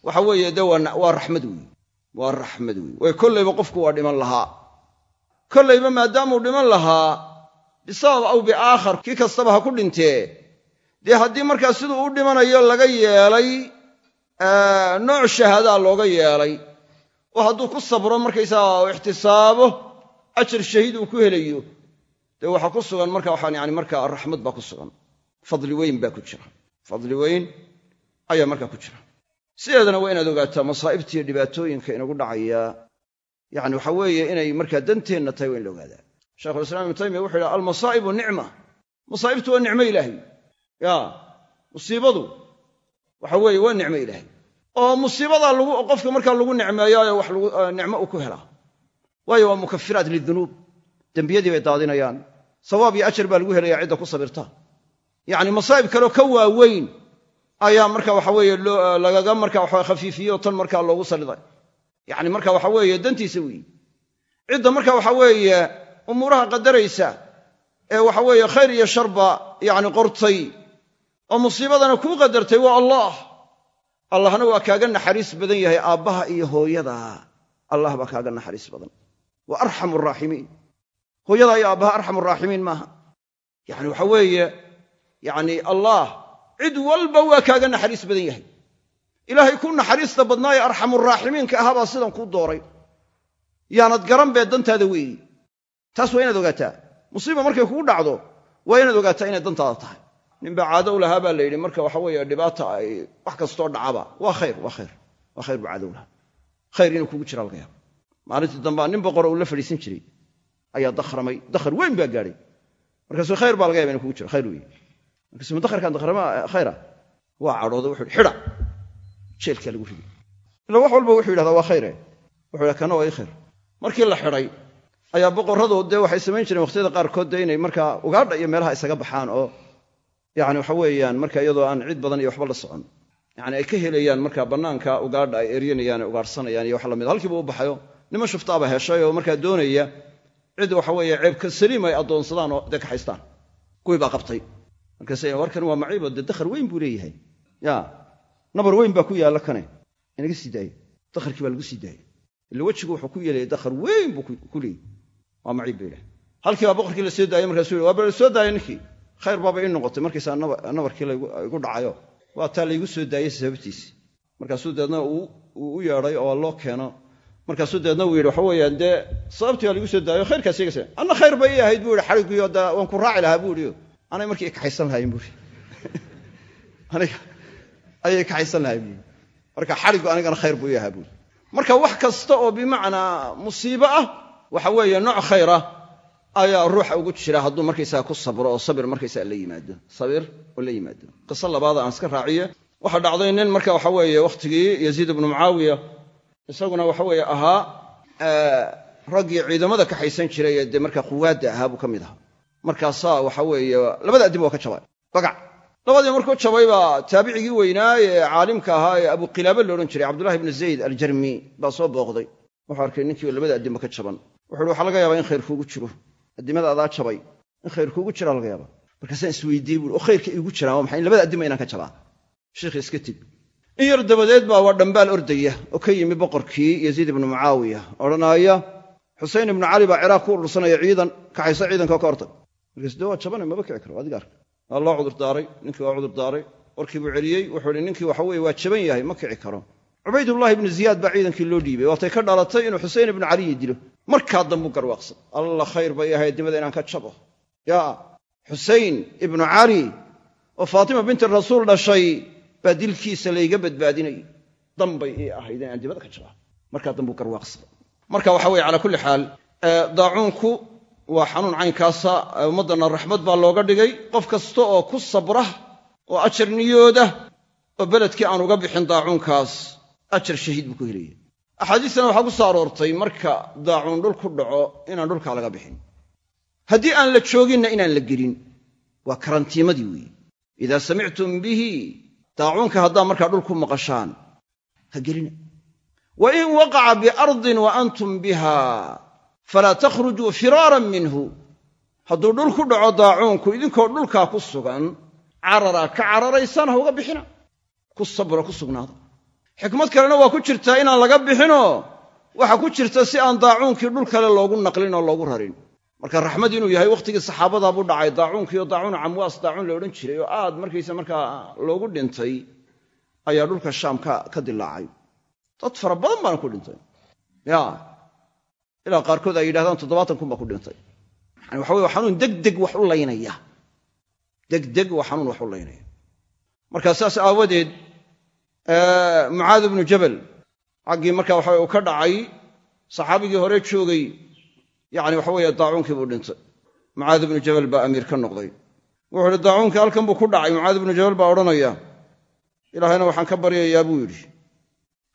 waxa weeye dee waa raxmad weeye waa raxmad weeye way kollayba qofku waa dhiman lahaa. Kollayba maadaamuu dhiman lahaa bisabab aw biaakhar kii kastaba ha ku dhintee dee haddii markaa siduu u dhimanayo laga yeelay nooc shahaadaa looga yeelay oo hadduu ku sabro markaysaga oo ixtisaabo ajar shahiid uu ku helayo dee waxaa ku sugan marka waxaan yani markaa raxmad baa ku sugan. Fadli weyn baa ku jira. Fadli weyn ayaa markaa ku jira. Sideedana waa inaad ogaataa masaa'ibtiiyo dhibaatooyinka inagu dhacaya. Yani waxa weeye inay markaa danteenna tahay waa in la ogaadaa. Shekhulislaam ibnu taymiya wuxuu yidhaha almasaa'ibu nicma. Masaa'ibtu waa nicmo ilaahay. Ya musiibadu waxa weeye waa nicmo ilaahay oo musiibadaa lagu qofka markaa lagu nicmeeyaayo wax nicmo uu ku helaa waayo waa mukafiraat lidunuub dembiyadii bay daadinayaan. Sawaab iyo ajar baa lagu helaya cidda ku sabirta. Yacni masaa'ib kaleo ka waaweyn ayaa marka waxa weeye lagaga marka waxa khafiifiyey oo tan markaa loogu salliday yacni marka waxa weeye dantiisa weeye cidda marka waxa weeye umuuraha qadaraysa ee waxa weeye khayr iyo sharba yacni qortay oo musiibadana kuu qadartay waa allah allahna waa kaaga naxariis badan yahay aabbaha iyo hooyada. Allah baa kaaga naxariis badan. Wa arxamu araaximiin hooyada iyo aabbaha arxamu araaximiin maaha. Yacni waxa weeye yacni allah cid walba waa kaaga naxariis badan yahay. Ilaahay ku naxariista badnaaye arxamuraaximiinka ahaabaa sidan kuu dooray. Yaanad garan bee dantaada weeyi. Taas waa inaad ogaataa. Musiiba markay kugu dhacdo waa inaad ogaataa inay dantaada tahay ninbaa caado lahaa baa la yidhi marka waxa weeye dhibaata ay wax kastoo dhacaba. Waa khayr waa khayr waa khayr buu caado lahaa. Khayr inuu kugu jira laga yaaba maalintii dambea nin boqor uu la fadhiisan jiray ayaa dakhramay. Dakhar weyn baa gaadhay. Markaasuu khayr baa laga yaba inu kugu jira khayr weeye markaasuu dakharkaan dakhrama khayra. Waa cadhooda yidhi xidha. Jeelkaa lagu riday ila wax walba wuxuu yidhahdaa waa khayre wuxuu yidhaha kana waa ii markii la xidhay ayaa boqorradu dee waxay samayn jireen wakhtiyada qaarkood dee inay markaa ugaadha iyo meelaha isaga baxaan oo yacni waxa weeyaan marka iyadoo aan cid badan iyo waxba la socon. Yacni ay ka helayaan marka bannaanka ugaadha ay eryanayaan ay ugaadhsanayaan iyo wax la mid halkiiba u baxayo niman shuftaaba heshay markaa doonaya cid waxa weeye ceebka saliim ay addoonsadaan oo dee kaxaystaan kuwii baa qabtay. Markaase warkan waa maciibo dee dakhar weyn buu leeyahay. Ya nabar weyn baa ku yaalla kane. Inaga sii daaya dakharkii baa lagu sii daaya ila wejigu wuxuu ku yeelaya dakhar weyn buu ku leeyahy waa maciib ba ilahay halkii baa boqorkii la soo daayay markaasuu waa soo daaya ninkii khayr baaba ii noqotay markaysaa nabarkii igu dhacayo. Waa taa laygu soo daayey sababtiisi markaasuu deedna uu u yeedhay oo loo keeno. Markaasuu deedna uu yidhi waxa weeyaan dee sababtii baa laigu soo daayo khayrkaas igase anna khayr bay ii ahayd buu yihi xadhiggiyo da waan ku raaci lahaa buu ihi anay markii kaxaysan lahayn aniga ayay kaxaysan lahayn buui marka xadhiggu anigana khayr buu ii ahaa buui marka wax kasta oo bimacnaa musiibo ah waxa weeye nooc khayra ayaa ruuxa ugu jira hadduu markaysaga ku sabro oo sabir markaysaga la yimaado. Sabir oo la yimaado. Qiso labaad aan iska raaciye waxaa dhacday nin marka waxa weeye wakhtigii yaziid ibnu mucaawiya isaguna waxa weeye ahaa raggii ciidamada kaxaysan jiray ee dee marka quwaadda ahaa buu ka mid ahaa. Markaasaa waxa weeye labada addib waa ka jabay. Bagac. Labadii markuu jabay baa taabicigii weynaa ee caalimka ahaa ee abuqilaaba loodhan jiray cabdullahi ibnu zayd aljarmi baa soo booqday. Wuxuu arkay ninkii labada addimba ka jaban. Wuxuuhi waxaa laga yaabaa in khayr kuugu jiro addimada adaa jabay. In khayr kuugu jiraa laga yaaba markaasaan isweydiiyey buui oo khayrka iigu jiraan waa maxay? In labada addima inaan ka jabaa. Sheikhi iska tib. In yar dabadeed baa waa dhambaal ordaya oo ka yimi boqorkii yaziid ibnu mucaawiya. Odhanaaya xusein ibnu cali baa ciraaq ku urursanaya ciidan kaxayso ciidanka ka hortag. Markaas de waa jabane? Maba kici karo adiga arka waa loo cudurdaaray ninkii waa cudurdaaray warkii buu celiyey wuxuu ihi ninkii waxa weye waa jaban yahay ma kici karo. Cubaydullahi ibnu ziyaad baa ciidankii loo dhiibay. Waatay ka dhalatay inuu xusein ibnu caliyi dilo markaa dambuu garwaaqsan. Alla khayr bay ahayd dimada inaan ka jabo. Yaa xusein ibnu cali oo faatima binti rasuul dhashay baa dilkiisa layga badbaadinayay. Dambay ii ahayd inaan dimada ka jabaa markaa dambuu garwaaqsan. Marka waxa weye calaa kulli xaal daacuunku waa xanuun caynkaasa ummaddana raxmad baa looga dhigay. Qof kasta oo ku sabra oo ajar niyooda oo beledkii aan uga bixin daacuunkaas ajar shahiid buu ku helaya axaadiistana waxaa ku soo aroortay marka daacuun dhul ku dhaco inaan dhulkaa laga bixin. Haddii aan la jooginna inaan la gelin waa karantiimadii weeye idaa samictum bihi daacuunka haddaa markaa dhul ku maqashaan ha gelina. Wa in waqaca biardin wa antum biha falaa takhrujuu firaaran minhu. Hadduu dhul ku dhaco daacuunku idinkoo dhulkaa ku sugan cararaa ka cararaysaan ha uga bixina. Ku sabra ku sugnaada xikmad kalena waa ku jirtaa inaan laga bixinoo waxa ku jirta si aan daacuunkii dhul kale loogu naqlin oo loogu rarin. Marka raxmad inuu yahay wakhtigii saxaabadaa buu dhacay daacuunkiiyo daacuun camwaas daacuun la odhan jiray oo aad markaysa markaa loogu dhintay ayaa dhulka shaam ka dilaacay dad fara badan baana ku dhintay. Ya ilaa qaarkood ay yidhahdaan toddobaatan kun baa ku dhintay. Yani waxa weye waa xanuun degdeg wax u laynaya. Degdeg waa xanuun wax u laynaya. Marka saas aawadeed mucaad ibnu jabal xaggii marka waxa uu ka dhacay saxaabigii hore joogay yani waxa weeye daacuunkii buu dhintay. Mucaad ibnu jabal baa amiir ka noqday. Wuxuu ihi daacuunkii halkan buu ku dhacay. Mucaad ibnu jabal baa odhanaya ilaahayna waxaan ka baryayaa buu yidhi.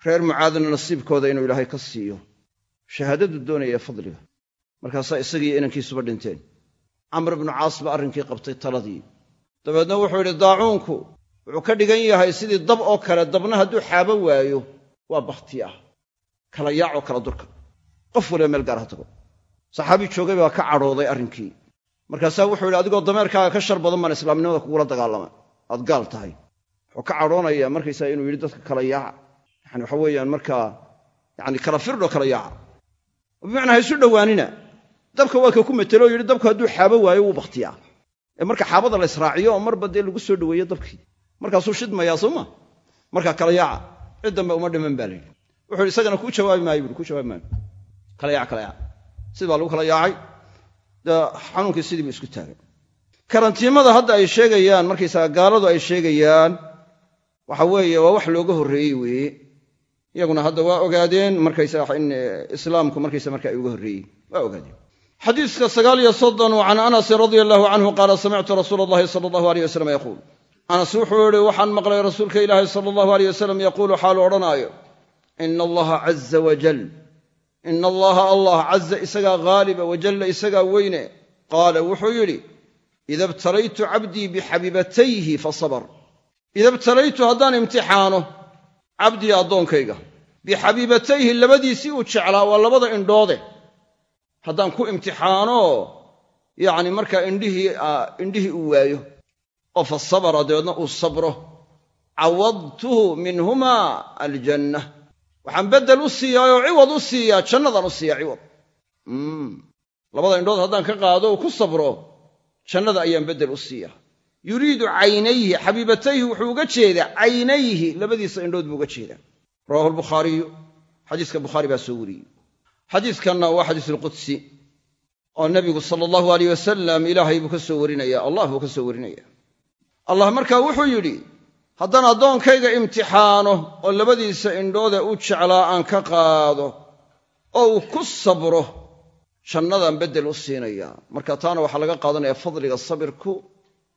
Reer mucaadna nasiibkooda inuu ilaahay ka siiyo. Shahaadadu doonaya fadliga. Markaasaa isagii inankiisuba dhinteen. Camr ibnu caas baa arrinkii qabtay taladii. Dabeedna wuxuu yidhi daacuunku wuxuu ka dhigan yahay sidii dab oo kale dabna hadduu xaabo waayo waa bakhti ah. Kala yaacoo kala durka. Qof waliba meel gaar ha tago. Saxaabi joogay baa ka cadhooday arrinkii. Markaasaa wuxuu yidhi adigoo dameerkaaga ka shar badan baan islaamnimada kugula dagaalama. Aad gaal tahay. Wuxuu ka cadhoonaya markaysaa inuu yidhi dadka kala yaaca yani waxa weeyaan markaa yani kala firdho kala yaaca bimacnaa ha isu dhowaanina. Dabka waa ka ku metelo o yidhi dabku hadduu xaabo waayo wuu bakhtiyaa. Ee marka xaabada la israaciyo oo marba dee lagu soo dhoweeyo dabkii markaasuu shidmayaa sooma markaa kala yaaca cid dambe uma dhiman baa layidhi wuxu yidhi isagana kuu jawaabi maayo buui kuu jawaabi maayo. Kala yaac kala yaac. Sidii baa lagu kala yaacay. Xanuunkii sidii buu isku taagay. Karantiimada hadda ay sheegayaan markaysaga gaaladu ay sheegayaan waxa weeye waa wax looga horreeyey weeye iyaguna hadda waa ogaadeen markaysaga in islaamku markaysa marka ay uga horreeyey. Waa ogaadeen. Xadiiska sagaal iyo soddon can anasin radia allahu canhu qaala samictu rasuula allahi sala allahu aleyh wasalam yaquul anas wuxuu yihi waxaan maqlay rasuulka ilaahi sala allahu aleyh wasalam yaquulu xaalu odhanaayo ina allaha caza wajal ina allaha allah caza isagaa haaliba wajalla isagaa weyne. Qaala wuxuu yidhi ida ibtalaytu cabdii bixabiibatayhi fasabr ida ibtalaytu haddaan imtixaano cabdii addoonkayga bixabiibatayhi labadiisii uu jeclaa waa labada indhoode. Haddaan ku imtixaano yacni markaa indhihii indhihii uu waayo oo fa sabra dabeedna uu sabro. Cawadtuhu minhumaa aljanna. Waxaan beddel u siiyaayoo ciwad u siiyaa jannadaan u siiyaa ciwad. Labada indhood haddaan ka qaado ku sabro jannada ayaan beddel u siiyaa. Yuriidu caynayhi xabiibatayhi wuxuu uga jeedaa caynayhi labadiisa indhood buu uga jeedaa. Rawahu albukhaariyu xadiiska bukhaari baa soo wariyey. Xadiiskanna waa xadiisulqudsi oo nebigu sala allahu aleyh wasalam ilaahay buu ka soo warinaya allah buu ka soo warinaya allah markaa wuxuu yidhi haddaan addoonkayga imtixaano oo labadiisa indhoode u jeclaa aan ka qaado oo uu ku sabro jannadaan beddel u siinayaa marka taana waxaa laga qaadanaya fadliga sabirku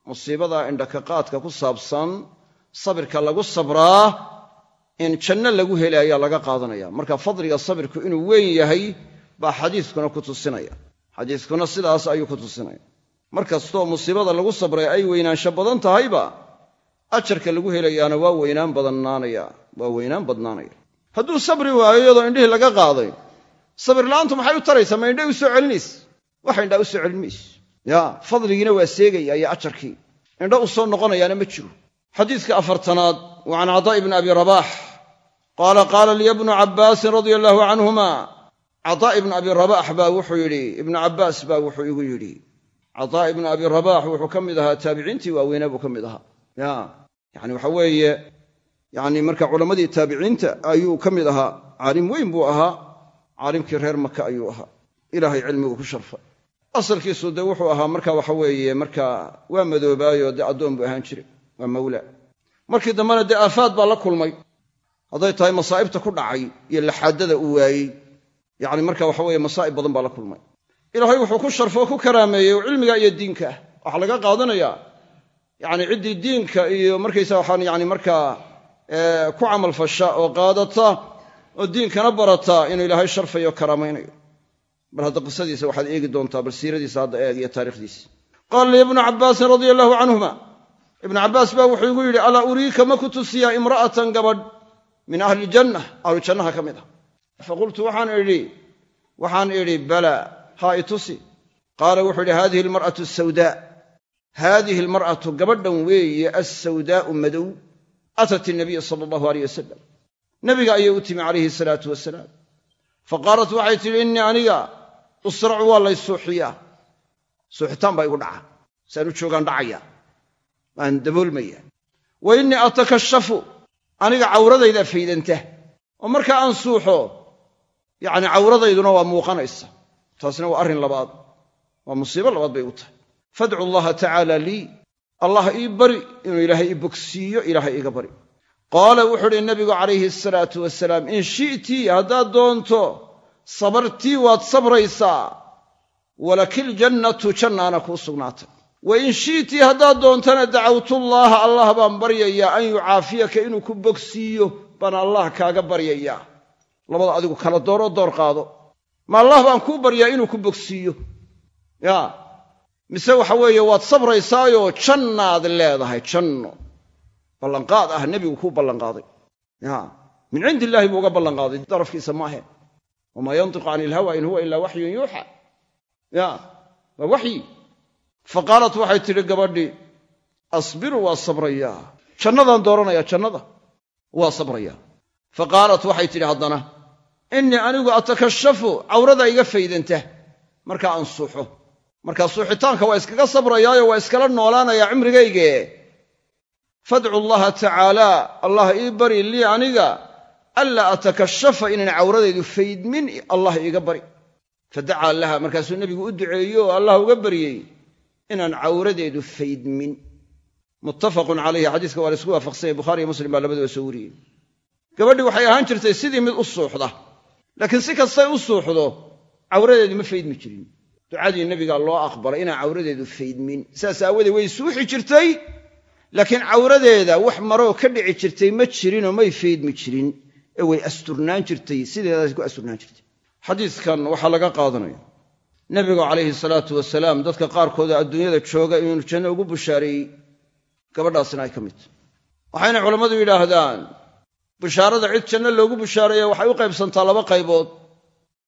musiibada indhakaqaadka ku saabsan sabirka lagu sabraa in janno lagu heli ayaa laga qaadanaya. Marka fadliga sabirku inuu weyn yahay baa xadiiskuna ku tusinaya. Xadiiskuna sidaas ayuu ku tusinaya mar kastoo musiibada lagu sabray ay weynaansho badan tahayba ajarka lagu helayaana waa weynaan badnaanaya waa weynaan badnaanaya hadduu sabri waayo iyadoo indhihii laga qaaday sabir la'aantu maxay u taraysaa? Ma indhay u soo celinayse wax indhaa u soo celin ya fadligiina waa seegaya iyo ajarkii. Indho u soo noqonayaana ma jiro. Xadiiska afartanaad wa can cadaa ibni abi rabaax qaala qaala liya bnu cabbaasin radia allaahu canhuma cadaa ibnu abi rabaax baa wuxuu yidhi ibnu cabbaas baa wuxuu igu yidhi cadaa ibnu abi rabaax wuxuu ka mid ahaa taabiciintii waaweynaa buu ka mid ahaa. Ya yani waxa weeye yani marka culammadii taabiciinta ayuu ka mid ahaa caalim weyn buu ahaa caalimkii reer maka ayuu ahaa. Ilaahay cilmigu ku sharfay asalkiisu dee wuxuu ahaa marka waxa weeye marka waa madoobaayo dee addoon buu ahaan jiray waa mawla. Markii dambena dee aafaad baa la kulmay. Hadday tahay masaa'ibta ku dhacay iyo laxaadada uu waayey yacni marka waxa weeye masaa'ib badan baa la kulmay ilaahay wuxuu ku sharfo o ku karaameeyey cilmiga iyo diinka. Waxaa laga qaadanayaa yacni ciddii diinka iyo markaysa waxaan yani markaa ku camalfasha oo qaadata oo diinkana barata inuu ilaahay sharfayo o bal hadda qisadiisa waxaad eegi doontaa bal siiradiisa hadda eeg iyo taarikhdiisa qaala li ibnu cabbaasin radia allahu canhuma. Ibnu baa wuxuu igu yidhi alaa uriika ma ku tusiyaa imra'atan gabadh min ahli iljanna ahlu jannaha ka mid ah. Faqultu waxaan idhi waxaan idhi bala haa i tusi. Qaala wuxuu yidhi hadihi almar'atu asawdaa haadihi almar'atu gabadhan weeye assawdaa'u madow atat inabiya sala allahu aleyh wasalam nebiga ayay u timi calayhi salaatu wasalaam fa qaalat waxay tidhi innii aniga usracu waa lay suuxiyaa suuxitaan baa igu dhaca. Saan u joogaan dhacaya. Waan daboolmaya. Wa innii atakashafu aniga cawradaydaa faydanta oo markaa aan suuxo yacni cawradayduna waa muuqanaysa taasina waa arrin labaad. Waa musiibo labaad bay u tahay. Fadcu allaha tacaala lii allah ii bari inuu ilaahay ii bogsiiyo ilaahay iiga bari. Qaala wuxuu uhi nabigu calayhi asalaatu wasalaam in shi'tii haddaad doonto sabartii waad sabraysaa. Walakiljannatu jannaana kuu sugnaatay. Wa in shi'tii haddaad doontana dacawtullaaha allah baan baryayaa an yucaafiyaka inuu ku bogsiiyo baan allah kaaga baryayaa. Labada adigu kala dooroo door qaado ma allah baan kuu baryaa inuu ku bogsiiyo. Ya. Mise waxa weeye waad sabraysaayoo jannaad leedahay janno. Ballanqaad ah nebigu kuu ballanqaaday. Ya. Min cindi illaahi buu uga ballan qaaday darafkiisa maahe. Wamaa yantiqu cani ilhawa in huwa ilaa waxyun yuuxa. Ya. Waa waxyi. Fa qaalat waxay tidhi gabadhii asbiru waa sabrayaa jannadaan dooranayaa jannada. Waa sabrayaa fa qaalat waxay tidhi haddana innii anigu atakashafu cawrada iga faydanta. Markaa aan suuxo markaa suuxitaanka waa iskaga sabrayaayo waa iskala noolaanayaa cimrigayge. Fadcu allaha tacaalaa allah ii bari lii aniga anlaa atakashafa inaan cawradaydu faydmin allah iiga bari. Fadacaa laha markaasuu nebigu u duceeyo oo allah uga baryey inaan cawradeedu faydmin. Muttafaqun calayhi xadiiska waa la isku waafaqsanyay bukhaariyo muslim baa labaduba soo wariyey. Gabadhii waxay ahaan jirtay sidii mid u suuxda laakiin si kastay u suuxdo cawradeedu ma faydmi jirin. Ducadii nebiga loo aqbalay inaan cawradeedu faydmin. Saas aawoodee way suuxi jirtay laakiin cawradeeda wax maroo ka dhici jirtay ma jirinoo may faydmi jirin. Ee way asturnaan jirtay sideedaas ku asturnaan jirtay. Xadiidkan waxaa laga qaadanaya nebigu calayhi salaatu wasalaam dadka qaarkooda adduunyada jooga inuu janno ugu bushaareeyey gabadhaasina ay ka mid. Tahy waxayna culammadu yidhaahdaan bushaarada cid janno loogu bushaareeya waxay u qaybsantaa laba qaybood.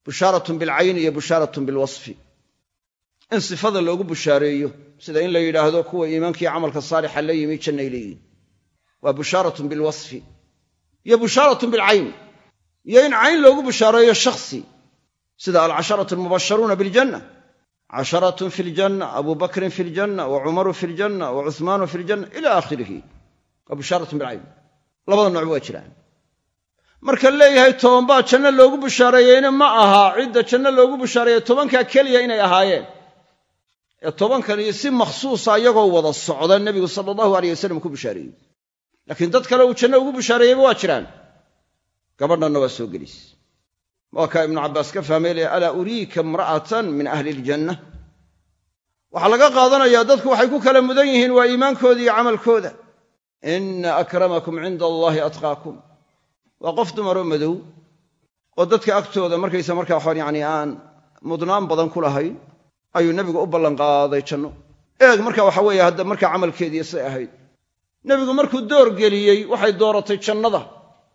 Bushaaratun bilcayni iyo bushaaratun bilwasfi in sifada loogu bushaareeyo sida in la yidhaahdo kuwa iimaankii camalka saalixa la yimi jannay leeyihiin waa bushaaratun bilwasfi iyo bushaaratun bilcayn iyo in cayn loogu bushaareeyo shakhsi. Sida alcasharatu almubasharuuna biljanna casharatun fi ljanna abu fi ljanna wa cumaru fi ljanna wa cuhmaanu fi ljanna ila aakhirihi. Waa bushaaratun bilcayn labada nooc waa jiraan marka leeyahay toban baa janno loogu bushaareeyeyna ma aha cidda janno loogu bushaareeyey tobankaa keliya inay ahaayeen. Ee tobankani si makhsuusa iyagoo wada socda nebigu sala allahu aleyh wasalam ku bushaareeyey laakiin dad kale uu janno ugu bushaareeyeyba waa jiraan. Gabadhanna waa soo gelis. Waa kaa ibnu cabbaas ka fahmay le alaa uriika imra'atan min ahli iljanna waxaa laga qaadanayaa dadku waxay ku kala mudan yihiin waa iimaankooda iyo camalkooda. Inna akramakum cinda allaahi atqaakum waa qof dumaroo madow oo dadka agtooda markaysa markaa waxaan yacni aan mudnaan badan ku lahayn ayuu nebigu u ballanqaaday janno eeg marka waxa weeye hadda markaa camalkeediiyo siday ahayd nebigu markuu door geliyey waxay dooratay jannada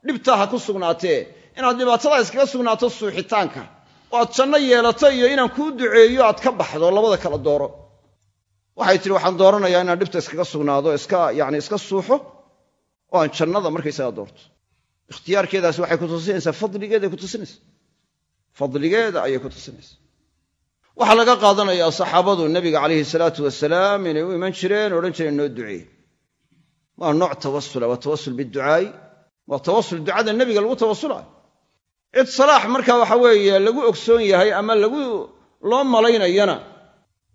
dhibtaa ha ku sugnaatee inaad dhibaatadaa iskaga sugnaato suuxitaanka oo aad janno yeelato iyo inaan kuu duceeyo aad ka baxdo labada kala dooro waxay tihi waxaan dooranayaa inaan dhibta iskaga sugnaado iska yacni iska suuxo oo aan jannada markaysaga doorto ikhtiyaarkeedaasi waxay ku tusinaysaa fadligeeday ku tusinaysaa. Fadligeeda ayay ku tusinaysaa. Waxaa laga qaadanayaa saxaabadu nebiga calayhi salaatu wasalaam inay u iman jireen odhan jireen noo duceey waa nooc tawasula waa tawasul biducaa'i waa tawasul ducada nebiga lagu tawasulaayo cid salaax marka waxa weeye lagu ogsoon yahay ama lagu loo malaynayana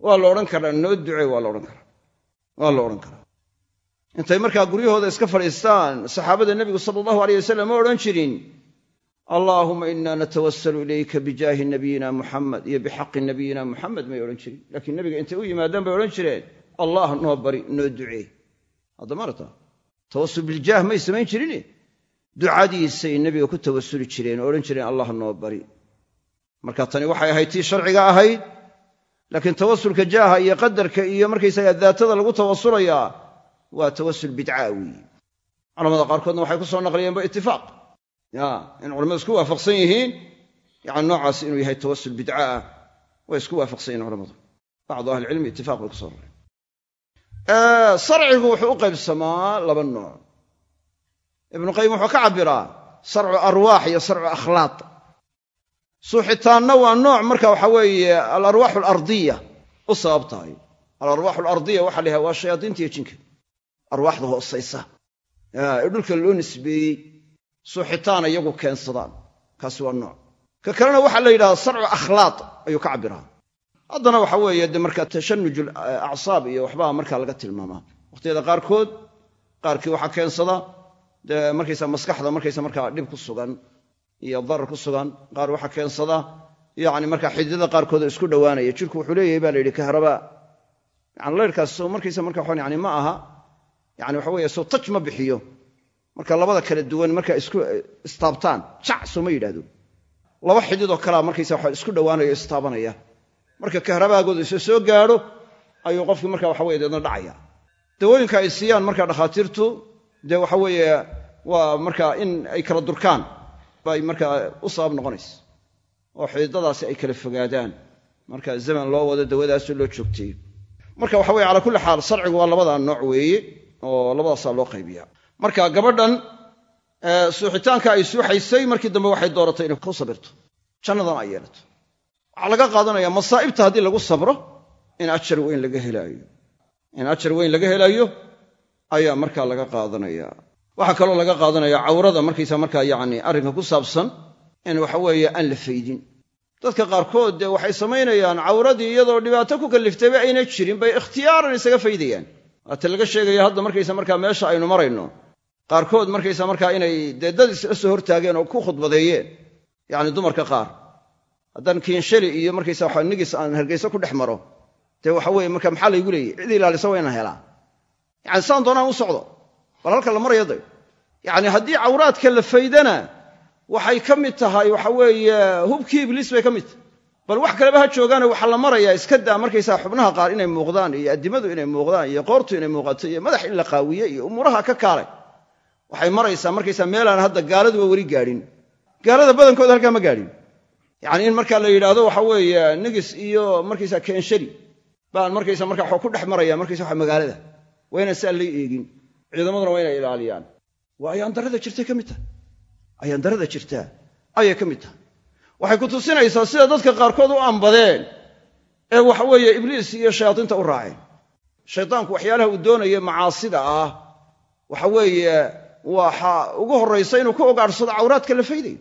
waa la odhan karaa noo ducee waa la odhan karaa. Waa la odhan karaa intay markaa guryahooda iska fadhiistaan saxaabada nebigu sala allahu aleyh wasalam ma odhan jirin allaahuma inna natawasalu ilayka bijaahi nabiyina muxamed iyo bixaqi nabiyina muxamed may odhan jirin. Laakiin nebiga intay u yimaadaan bay odhan jireen allah noo bari noo ducee. Haddamaarta tawasul biljaah may samayn jirin ducadiisay nebiga ku tawasuli jireen odhan jireen allah noo bari. Marka tani waxay ahayd tii sharciga ahayd laakiin tawasulka jaaha iyo qadarka iyo markaysaga daatada lagu tawasulayaa waa tawasul bidcaa weeye culamada qaarkoodna waxay ku soo naqliyeenba itifaaq ya in culamadu isku waafaqsan yihiin yani noocaas inuu yahay tawasul bidca ah way isku waafaqsan yihiin culamadu. Bacdu ahlicilmi itifaaq bay kuso rareen sarcigu wuxuu u qaybsamaa laba nooc. Ibnu qayim wuxuu ka cabbiraa sarcu arwaax iyo sarcu akhlaaq. Suuxitaanna waa nooc marka waxa weeye alarwaaxu alardiya u sabab tahay alarwaaxu alardiya waxa waa shayaadiinta iyo jinka arwaaxda hoosaysa. Ee dhulka loo nisbeeyey suuxitaana iyagu keensadaan. Kaasi waa nooc. Ka kalena waxaa la yidhahdaa sarcu akhlaaq ayuu ka cabbiraa haddana waxa weeye de markaa tashanuj acsaab iyo waxbaa markaa laga tilmaamaa. Wakhtiyada qaarkood qaarkii waxaa keensada dee markaysa maskaxda markaysa markaa dhib ku sugan iyo darar ku sugan qaar waxaa keensada yani markaa xididada qaarkood oo isku dhowaanaya. Jirku wuxuu leeyahay baa la yidhi kahrabaa yani layrkaas markaysa marka waxaan yani ma aha yani waxa weeye soo taj ma bixiyo. Marka labada kala duwan marka isku istaabtaan jac sooma yidhaahdo. Laba xididoo kalea markaysa waxa isku dhowaanaya o istaabanaya. Marka kahrabaagooda isa soo gaadho ayuu qofkii marka waxa weye deedna dhacaya. Dawooyinka ay siiyaan marka dhakhaatiirtu dee waxa weeye waa markaa in ay kala durkaan bay markaa u sabab noqonaysa. Oo xididadaasi ay kala fogaadaan. Marka zaman loo wado dawadaasoo loo joogteeyo marka waxa weye calaa kulli xaal sarcigu waa labada nooc weeye oo labadaasaa loo qaybiya marka gabadhan suuxitaanka ay suuxaysay markii dambe waxay dooratay inay ku sabirto. Jannadan ay yeelato. Waxaa laga qaadanaya masaa'ibta haddii lagu sabro in ajar weyn laga helaayo. In ajar weyn laga helaayo ayaa markaa laga qaadanaya. Waxaa kaloo laga qaadanaya cawrada markaysa markaa yacni arrinka ku saabsan in waxaweeye aan la faydin. Dadka qaarkood dee waxay samaynayaan cawradii iyadoo dhibaato ku kalliftayba ayna jirin bay ikhtiyaaran isaga faydayaan waata laga sheegaya hadda markaysa markaa meesha aynu marayno. Qaarkood markaysa markaa inay dee dad isla soo hortaageen oo ku khudbadeeyeen yacni dumarka qaar. Haddaan kiinshali iyo markaysa waxa nigis aan hargayso ku dhex maro dee waxa weye marka maxaa laygu leeyay? Cid ilaalisa waa inaan helaa. Yacani saan doonaan u socdo bal halka la maraya day yacni haddii cawraadka la faydana waxay ka mid tahay waxa weeye hubkii ibliis bay ka mid tahay bal wax kaleba ha joogaane waxaa la marayaa iska daa markaysaa xubnaha qaar inay muuqdaan iyo addimadu inay muuqdaan iyo qoortu inay muuqato iyo madax in la qaawiye iyo umuuraha ka kaalay. Waxay maraysaa markaysaa meelaan hadda gaaladuba weli gaadhin. Gaalada badankooda halkaa ma gaadhin. Yacni in markaa la yidhaahdo waxa weeye nigis iyo markaysaa keenshari. Baan markaysa markaa waxaa ku dhex maraya markaysa waxa magaalada. Waa inaan si aan eegin. Ciidamaduna waa ilaaliyaan. Waa ayaan darrada jirtay ka mid tahay. Jirtaa. Ayay ka waxay ku tusinaysaa sida dadka qaarkood u ambadeen ee waxaweeye ibliis iyo shayaadiinta u raaceen. Shaydaanku waxyaalaha uu doonayo macaasida ah waxa weeye waxa ugu horraysa inuu ku ogaadhsado cawraadka la faydayo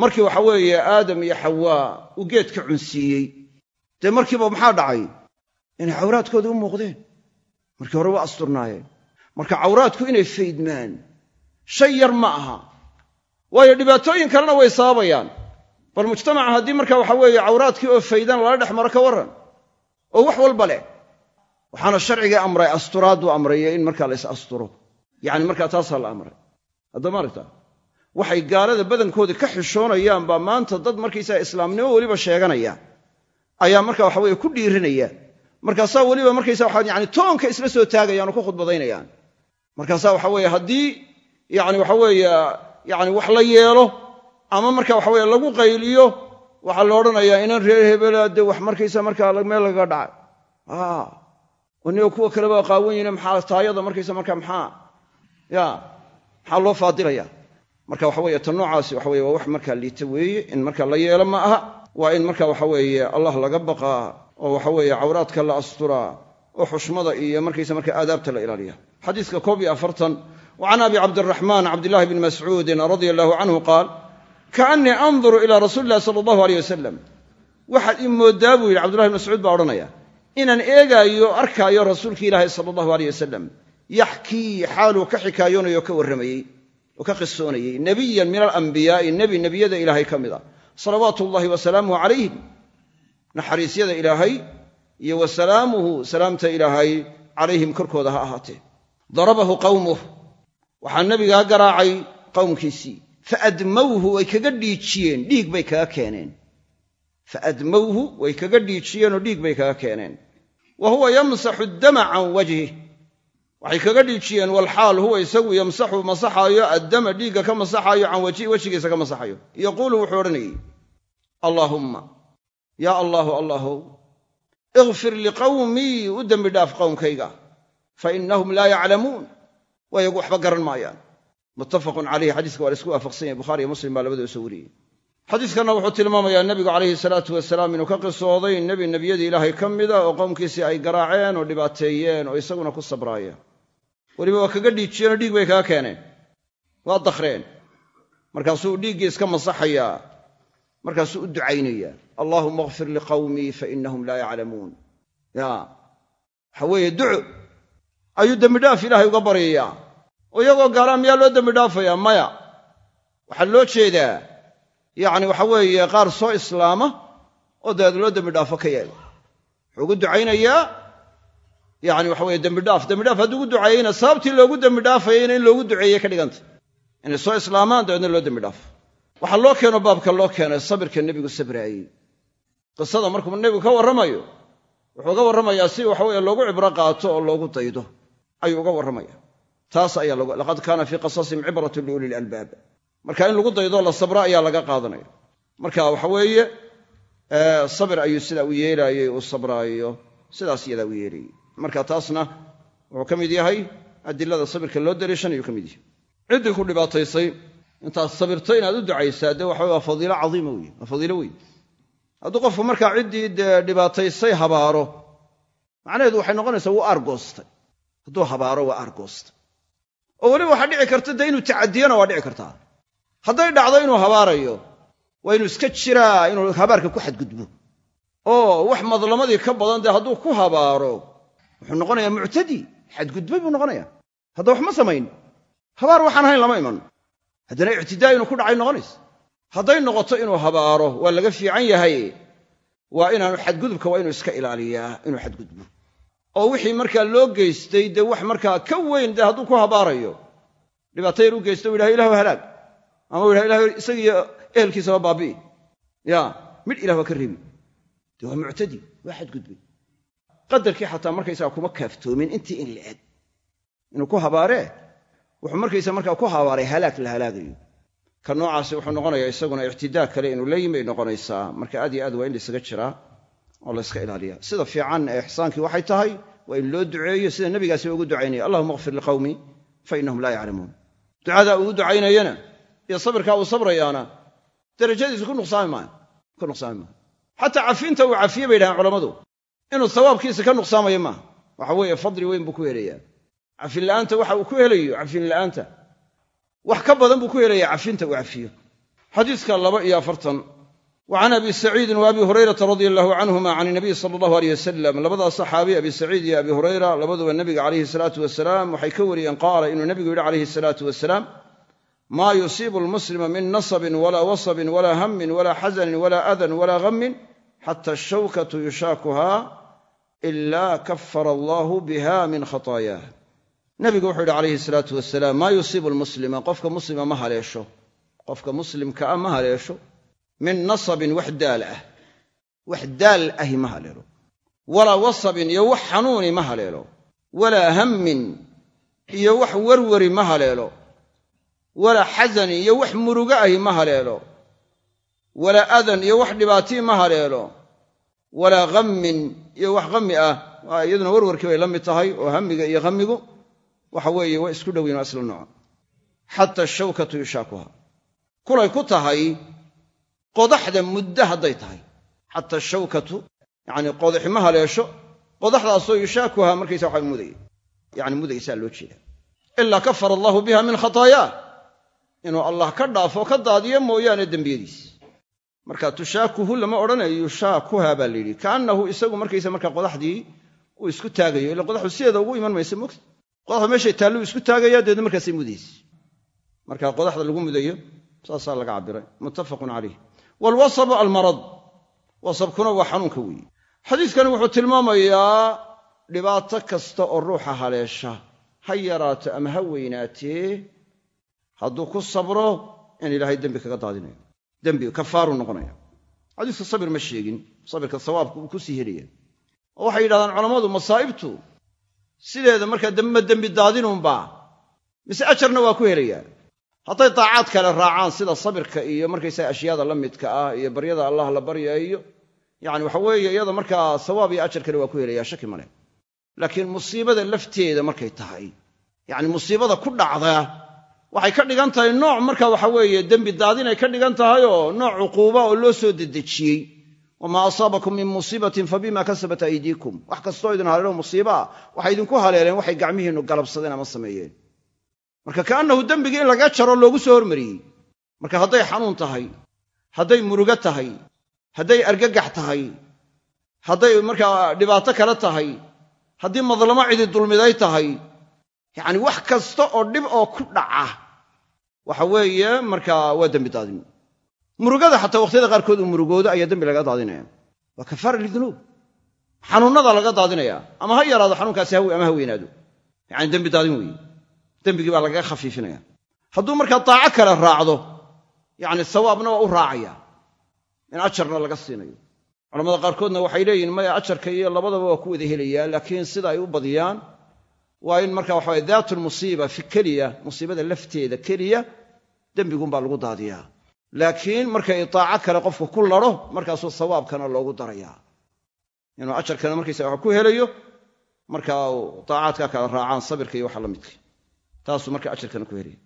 markii waxa weeye aadam iyo xawaa uu geedka cunsiiyey dee markiiba maxaa dhacay? Inay cawraadkoodii u muuqdeen. Markii hore waa asturnaayeen. Marka cawraadku inay faydmaan shay yar ma aha. Waayo dhibaatooyin kalena way sababayaan bal mujtamaca haddii marka waxa weeye cawraadkii oo faydan lala dhex maro ka warran oo wax walba leh waxaana sharcigii amray asturaaduu amraye in markaa la is asturo. Yacni markaa taasaa la amray. Haddama aragtaa waxay gaalada badankooda ka xishoonayaan baa maanta dad markaysaga islaamnimo weliba sheeganaya ayaa marka waxa weye ku dhiirinaya markaasaa weliba markaysa waxaa yani toonka isla soo taagayaan oo ku khudbadaynayaan markaasaa waxa weeye haddii yani waxa weeye yani wax la yeelo ama marka waxa weye lagu qayliyo waxaa la odhanayaa inan reer hebela dee wax markaysa markaa meel lagaga dhacay anigo kuwa kaleba qaawan yine maxaa taayada markaysa marka maxaa? Ya maxaa loo faadilaya? Marka waxa weye ta noocaasi waxa weye waa wax markaa liita weeye in marka la yeelo ma aha waa in marka waxa weeye allah laga baqaa oo waxa weeye cawraadka la asturaa oo xushmada iyo markaysa marka aadaabta la ilaaliya. Xadiiska koob iyo afartan wa can abi cabdiraxmaan cabdillahi bni mascuudin radia allahu canhu qaal kaannii anduru ilaa rasuuli illahi sala allahu aleyh wasalam waxaad ii mooddaa buu yidhi cabdullahi mascuud baa odhanaya inaan eegaayo arkaayo rasuulki ilaahi sala allahu aleyh wasalam yaxkii xaaluu ka xikaayoonayo o ka warramayey oo ka qisoonayey nebiyan min alambiyaa'i nebi nebiyada ilaahay ka mid a salawaatu ullahi wa salaamuhu calayhim naxariisyada ilaahay iyo wa salaamuhu salaamta ilaahay calayhim korkooda ha ahaatee. Darabahu garaacay qowmkiisii faadmawhu way kaga dhiijiyeen dhiig bay kaga keeneen faadmawhu way kaga dhiijiyeenoo dhiig bay kaga keeneen wa huwa yamsaxu dama can wajhih waxay kaga dhiijiyeen walxaal huwa isagu yamsaxu masaxaayo addama dhiigga ka masaxaayo can wajhi wejigiisa ka masaxayo yaquulu wuxuu odhanayey allaahumma yaa allaahu allaahow ikfir liqawmii u dembi dhaaf qowmkayga fa innahum laa yaclamuun waa iyagu waxba garan maayaan muttafaqun calayhi xadiiska waa la isku waafaqsan yahay bukhari iyo muslim baa labadooda soo wariyey. Xadiiskanna wuxuu tilmaamayaa nebigu calayhi salaatu wasalaam inuu ka qisooday nebi nebiyadii ilaahay ka mida oo qowmkiisii ay garaaceen oo dhibaateeyeen oo isaguna ku sabraayeen. Weliba waa kaga dhiijiyeenoo dhiig bay kaga keeneen. Waa dakhreen markaasuu dhiiggii iska masaxayaa. Markaasuu u ducaynayaa. Allaahuma akfir liqawmii fa innahum laa yaclamuun. Ya waxa weeye duco ayuu dembidhaaf ilaahay uga baryayaa oo iyagoo gaalaa miyaa loo dembi dhaafayaa maya. Waxaa loo jeedaa yacni waxa weeye qaar soo islaama oo dabeed loo dembi dhaafo ka yeela wuxuu ugu ducaynayaa yani waxa weye dembidhaaf dembidhaaf hadduu ugu duceeyeyna sababtii loogu dembi dhaafayeyna in loogu duceeyey ka dhigantay inay soo islaamaan dabeedna loo dembi dhaafo waxaa loo keeno baabka loo keenay sabirka nebigu sabraayey qisada markuu nebigu ka warramayo wuxuu uga warramayaa si waxaweye loogu cibro qaato oo loogu daydo. Ayuu uga warramaya taas ayaa laqad kaana fii qasasihim cibratun liuli lalbaab marka in lagu daydo la sabro ayaa laga qaadanaya marka waxa weeye sabir ayuu sidaa u yeelaayey uu sabraayo. Sidaas iyadaa u yeelayey. Marka taasna wuxuu ka mid yahay adilada sabirka loo daliishanayuu ka mid yahay. Ciddii ku dhibaataysay intaad sabirto inaad u ducaysaa dee waxa waa fadiilo cadiima wey waa fadiilo weyn. Hadduu qofku markaa ciddii dee dhibaataysay habaaro macnaheedu waxay noqonaysaa wuu aargoostay. Hadduu habaaro waa aargoostay oo weliba waxaa dhici karta dee inuu tacadiyona waa dhici kartaa. Hadday dhacdo inuu habaarayo waa inuu iska jiraa inuu habaarka ku xadgudbo. Oo wax madlamadii ka badan dee hadduu ku habaaro wuxuu noqonayaa muctadi xadgudbay buu noqonaya hadda wax ma samayn. Habaar waxaan ahayn lama iman. Haddana ictidaa inuu ku dhacay noqonaysa hadday noqoto inuu habaaro waa laga fiican yahay. Waa inaanu xadgudubka waa inuu iska ilaaliyaa inuu xadgudbo oo wixii markaa loo geystay dee wax markaa ka weyn dee hadduu ku habaarayo. Dhibaato yar u geysta u yidhaha ilahu halaag. Ama u yidhaha ilah isagiiyo ehelkiisaba baabi'i. Ya midh ilah ka rebi dee waa muctadi waa xadgudbay qadarkii xataa markaysaga kuma kaaftoomin intii in la eg. Inuu ku habaaree wuxuu markaysa markaa ku habaaray halaag la halaagayo. Ka noocaasi wuxuu noqonayaa isaguna ictidaa kale inuu la yimi ay noqonaysaa. Marka aad iyo aad waa in laysaga jiraa oo layska ilaaliya. Sida fiican ee ixsaankii waxay tahay waa in loo duceeyo sida nebigaasi ugu ducaynaya allahuma akfir liqawmi fa innahum laa yaclamuun. Ducadaa uu ducaynayana iyo sabirkaa uu sabrayaana darajadiisu ku nuqsaami maayo xataa cafinta uu cafiye bay yidhahaan culammadu inuu sawaabkiisa ka nuqsaamayo maaha waxa weeye fadli weyn buu ku helayaa. Cafinla'aanta waxa uu ku helayo cafinla'aanta wax ka badan buu ku helayaa cafinta uu cafiyo. Xadiiska laba iyo afartan can abi saciidin wa abi hurayrata radia allahu canhuma can inabiy sala allahu aleyh wasalam labadaa saxaabi abi saciid iyo abi hurayra labaduba nebiga calayhi salaatu wasalaam waxay ka wariyeen qaala inuu nebigu yidhi calayhi salaatu wasalaam maa yusiibu almuslima min nasabin walaa wasabin walaa hammin walaa xasanin walaa adan walaa ghammin xata ashawkatu yushaakuha ilaa kafara allahu biha min khataayaah nebigu wuxuu yidhi calayhi salaatu wasalaam maa yusiibu almuslima qofka muslima ma haleesho qofka min nasabin wax daal ah. Wax daal ahi ma haleelo. Walaa wasabin iyo wax xanuuni ma haleelo. Walaa hammin iyo wax werwari ma haleelo. Walaa xasanin iyo wax murugo ahi ma haleelo. Walaa adan iyo wax dhibaatii ma haleelo. Walaa ghammin iyo wax hammi ah. Iyaduna warwarkii bay la mid tahay oo hammiga iyo hammigu waxa weeye waa isku dhowiin waa isla nooca xata ashawkatu yushaakuha kulay ku tahay qodaxda muddo hadday tahay. Xata ashawkatu yacni qodaxi ma haleesho qodaxdaasoo yushaakuha markaysa waxa mudaya yacni mudaysaa loo jeeda. Ilaa kafara allahu biha min khataayaa inuu allah ka dhaafo ka daadiyo mooyaane dembiyadiis. Marka tushaakuhu lama odhanayo yushaakuha baa la yidhi. Kaannahu isagu markaysa marka qodaxdii uu isku taagayo ila qodaxdu sideeda ugu iman maysa mogta qodaxdu meeshay taalluu isku taagaya deedna markaasay mudaysa marka qodaxda lagu mudayo saasaa laga cabbiray. Muttafaqun calayh waalwasabu almarad wasabkuna waa xanuunka weeye xadiiskani wuxuu tilmaamayaa dhibaato kasta oo ruuxa haleesha ha yaraato ama ha weynaatee hadduu ku sabro in ilaahay dembi kaga daadinayo dembi kafaaru noqonaya xadiiska sabir ma sheegin sabirka sawaabka uu ku sii helaya oo waxay yidhahdaan culammadu masaa'ibtu sideeda markaa ma dembi daadinuunbaa mise ajarna waa ku helayaa hadday daacaad kale raacaan sida sabirka iyo markaysaga ashyaada la midka ah iyo baryada allah la baryayo yacni waxa weeye iyada markaa sawaab iyo ajar kale waa ku helayaa shaki male laakiin musiibada lafteeda markay tahay yacni musiibada ku dhacda waxay ka dhigan tahay nooc marka waxa weeye dembi daadinay ka dhigan tahay oo nooc cuquuba oo loo soo dedejiyey. Wamaa asaabakum min musiibatin fabima kasabat aydiikum. Wax kastoo idin haleelo musiiba ah waxay idinku haleeleen waxay gacmihiinnu galabsadeen ama sameeyeen marka kaannahu dembigii in laga jaro loogu soo hormariyey. Marka hadday xanuun tahay hadday murugo tahay hadday argagax tahay hadday markaa dhibaato kale tahay haddii madlamo cidi dulmiday tahay yacni wax kasta oo dhib oo ku dhaca waxa weeye markaa waa dembi daadin murugada xataa wakhtiyada qaarkood uu murugoodo ayaa dembi laga daadinaya. Waa kafaara lidunuub xanuunnada laga daadinaya ama ha yaraado xanuunkaasi ama ha weynaado. Yacani dembi daadin weeye dembigii baa lagaga khafiifinaya. Hadduu markaa daaco kale raacdo yacni sawaabna waa u raacaya in ajarna laga siinayo. Culamada qaarkoodna waxay leeyihiin maya ajarka iyo labadaba waa ku wada helayaa laakiin sida ay u badiyaan waa in marka waxa waye daatulmusiiba fi keliya musiibada lafteeda keliya dembigunbaa lagu daadiyaa. Laakiin markay itaaco kale qofku ku laro markaasuu sawaabkana loogu darayaa. Inuu ajarkana markaysaga wax ku helayo marka taacaadka kala raacaan sabirka iyo waxa la midka taasuu marka ajarkana ku helaya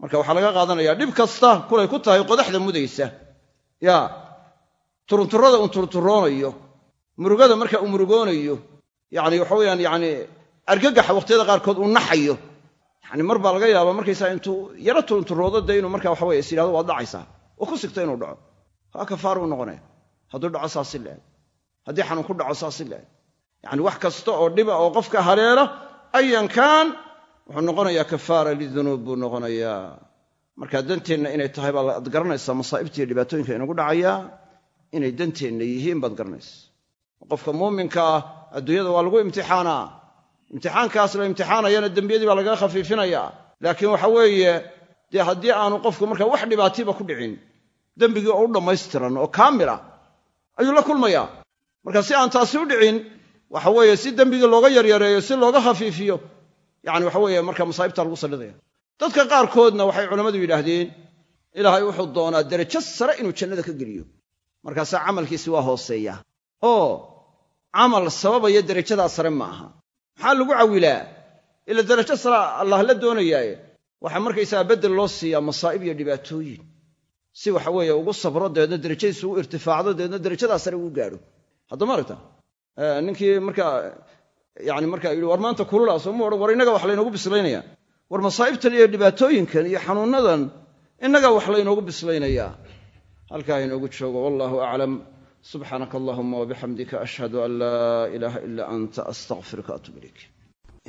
marka waxaa laga qaadanaya dhib kasta kulay ku tahay qodaxda mudaysa. Ya turunturada uu turunturoonayo murugada marka uu murugoonayo yani waxa weyaan yani argagaxa wakhtiyada qaarkood uu naxayo. Yani mar baa laga yaaba markaysaa intuu yaro turunturoodo dee inuu marka waxa weye is yidhahdo waad dhacaysaa. Oo ku sigto inuu dhaco. Haa kafaar uu noqonaya. Hadduu dhaco saasi leeg haddii xanuun ku dhaco saasi leeg yani wax kasta oo dhiba oo qofka haleela ayankan wuxuu noqonayaa kafaara lidunuub buu noqonayaa. Marka danteenna inay tahay baad garanaysaa masaa'ibtiiyo dhibaatooyinka inagu dhacayaa inay danteenna yihiin baad garanaysa qofka muuminka ah adduunyada waa lagu imtixaanaa. Imtixaankaas la imtixaanayana dembiyadii baa lagaga khafiifinaya laakiin waxa weeye dee haddii aanu qofku marka wax dhibaatiba ku dhicin dembigii oo u dhammaystiran oo kaamila ayuu la kulmayaa. Marka si aan taasi u dhicin waxa weeye si dembigii looga yaryareeyo si looga khafiifiyo yani waxa weeye marka masaa'ibta lagu sallidaya. Dadka qaarkoodna waxay culammadu yidhaahdeen ilaahay wuxuu doonaa derajo sare inuu jannada ka geliyo. Markaasaa camalkiisi waa hooseeya. Oo camal sababaya derajadaa sare ma aha. Maxaa lagu cawilaa? Ila derajo sare allah la doonayaaye. Waxaa markaysaga beddel loo siiyaa masaa'ib iyo dhibaatooyin. Si waxa weeye ugu sabro dabeedna derajadiisu u irtifaacdo dabeedna derajadaa sare ugu gaadho. Haddama aragta ninkii markaa yani markaa yidhi war maanta kulula soo mu odhan war innaga wax laynoogu bislaynaya. War masaa'ibtan iyo dhibaatooyinkan iyo xanuunnadan innaga wax laynoogu bislaynayaa halkaa inoogu joogo wallahu aclam. Subxaanaka allahuma wabixamdika ashhadu an laa ilaaha ilaa anta astaqfiruka atub ilayk.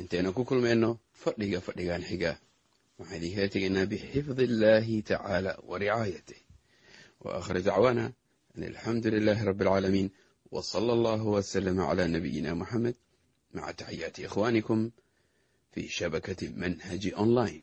Intaynu ku kulmayno fadhiga fadhigan xiga. Waxaan idinkala tegaynaa bixifdi illaahi tacaala wa ricaayatih wa dacwaana an alxamdu lilaahi rabbi alcaalamiin wa sala allahu wasalama cala nabiyina muxamed maca taxiyaati ikhwaanikum fi shabakati manhaji online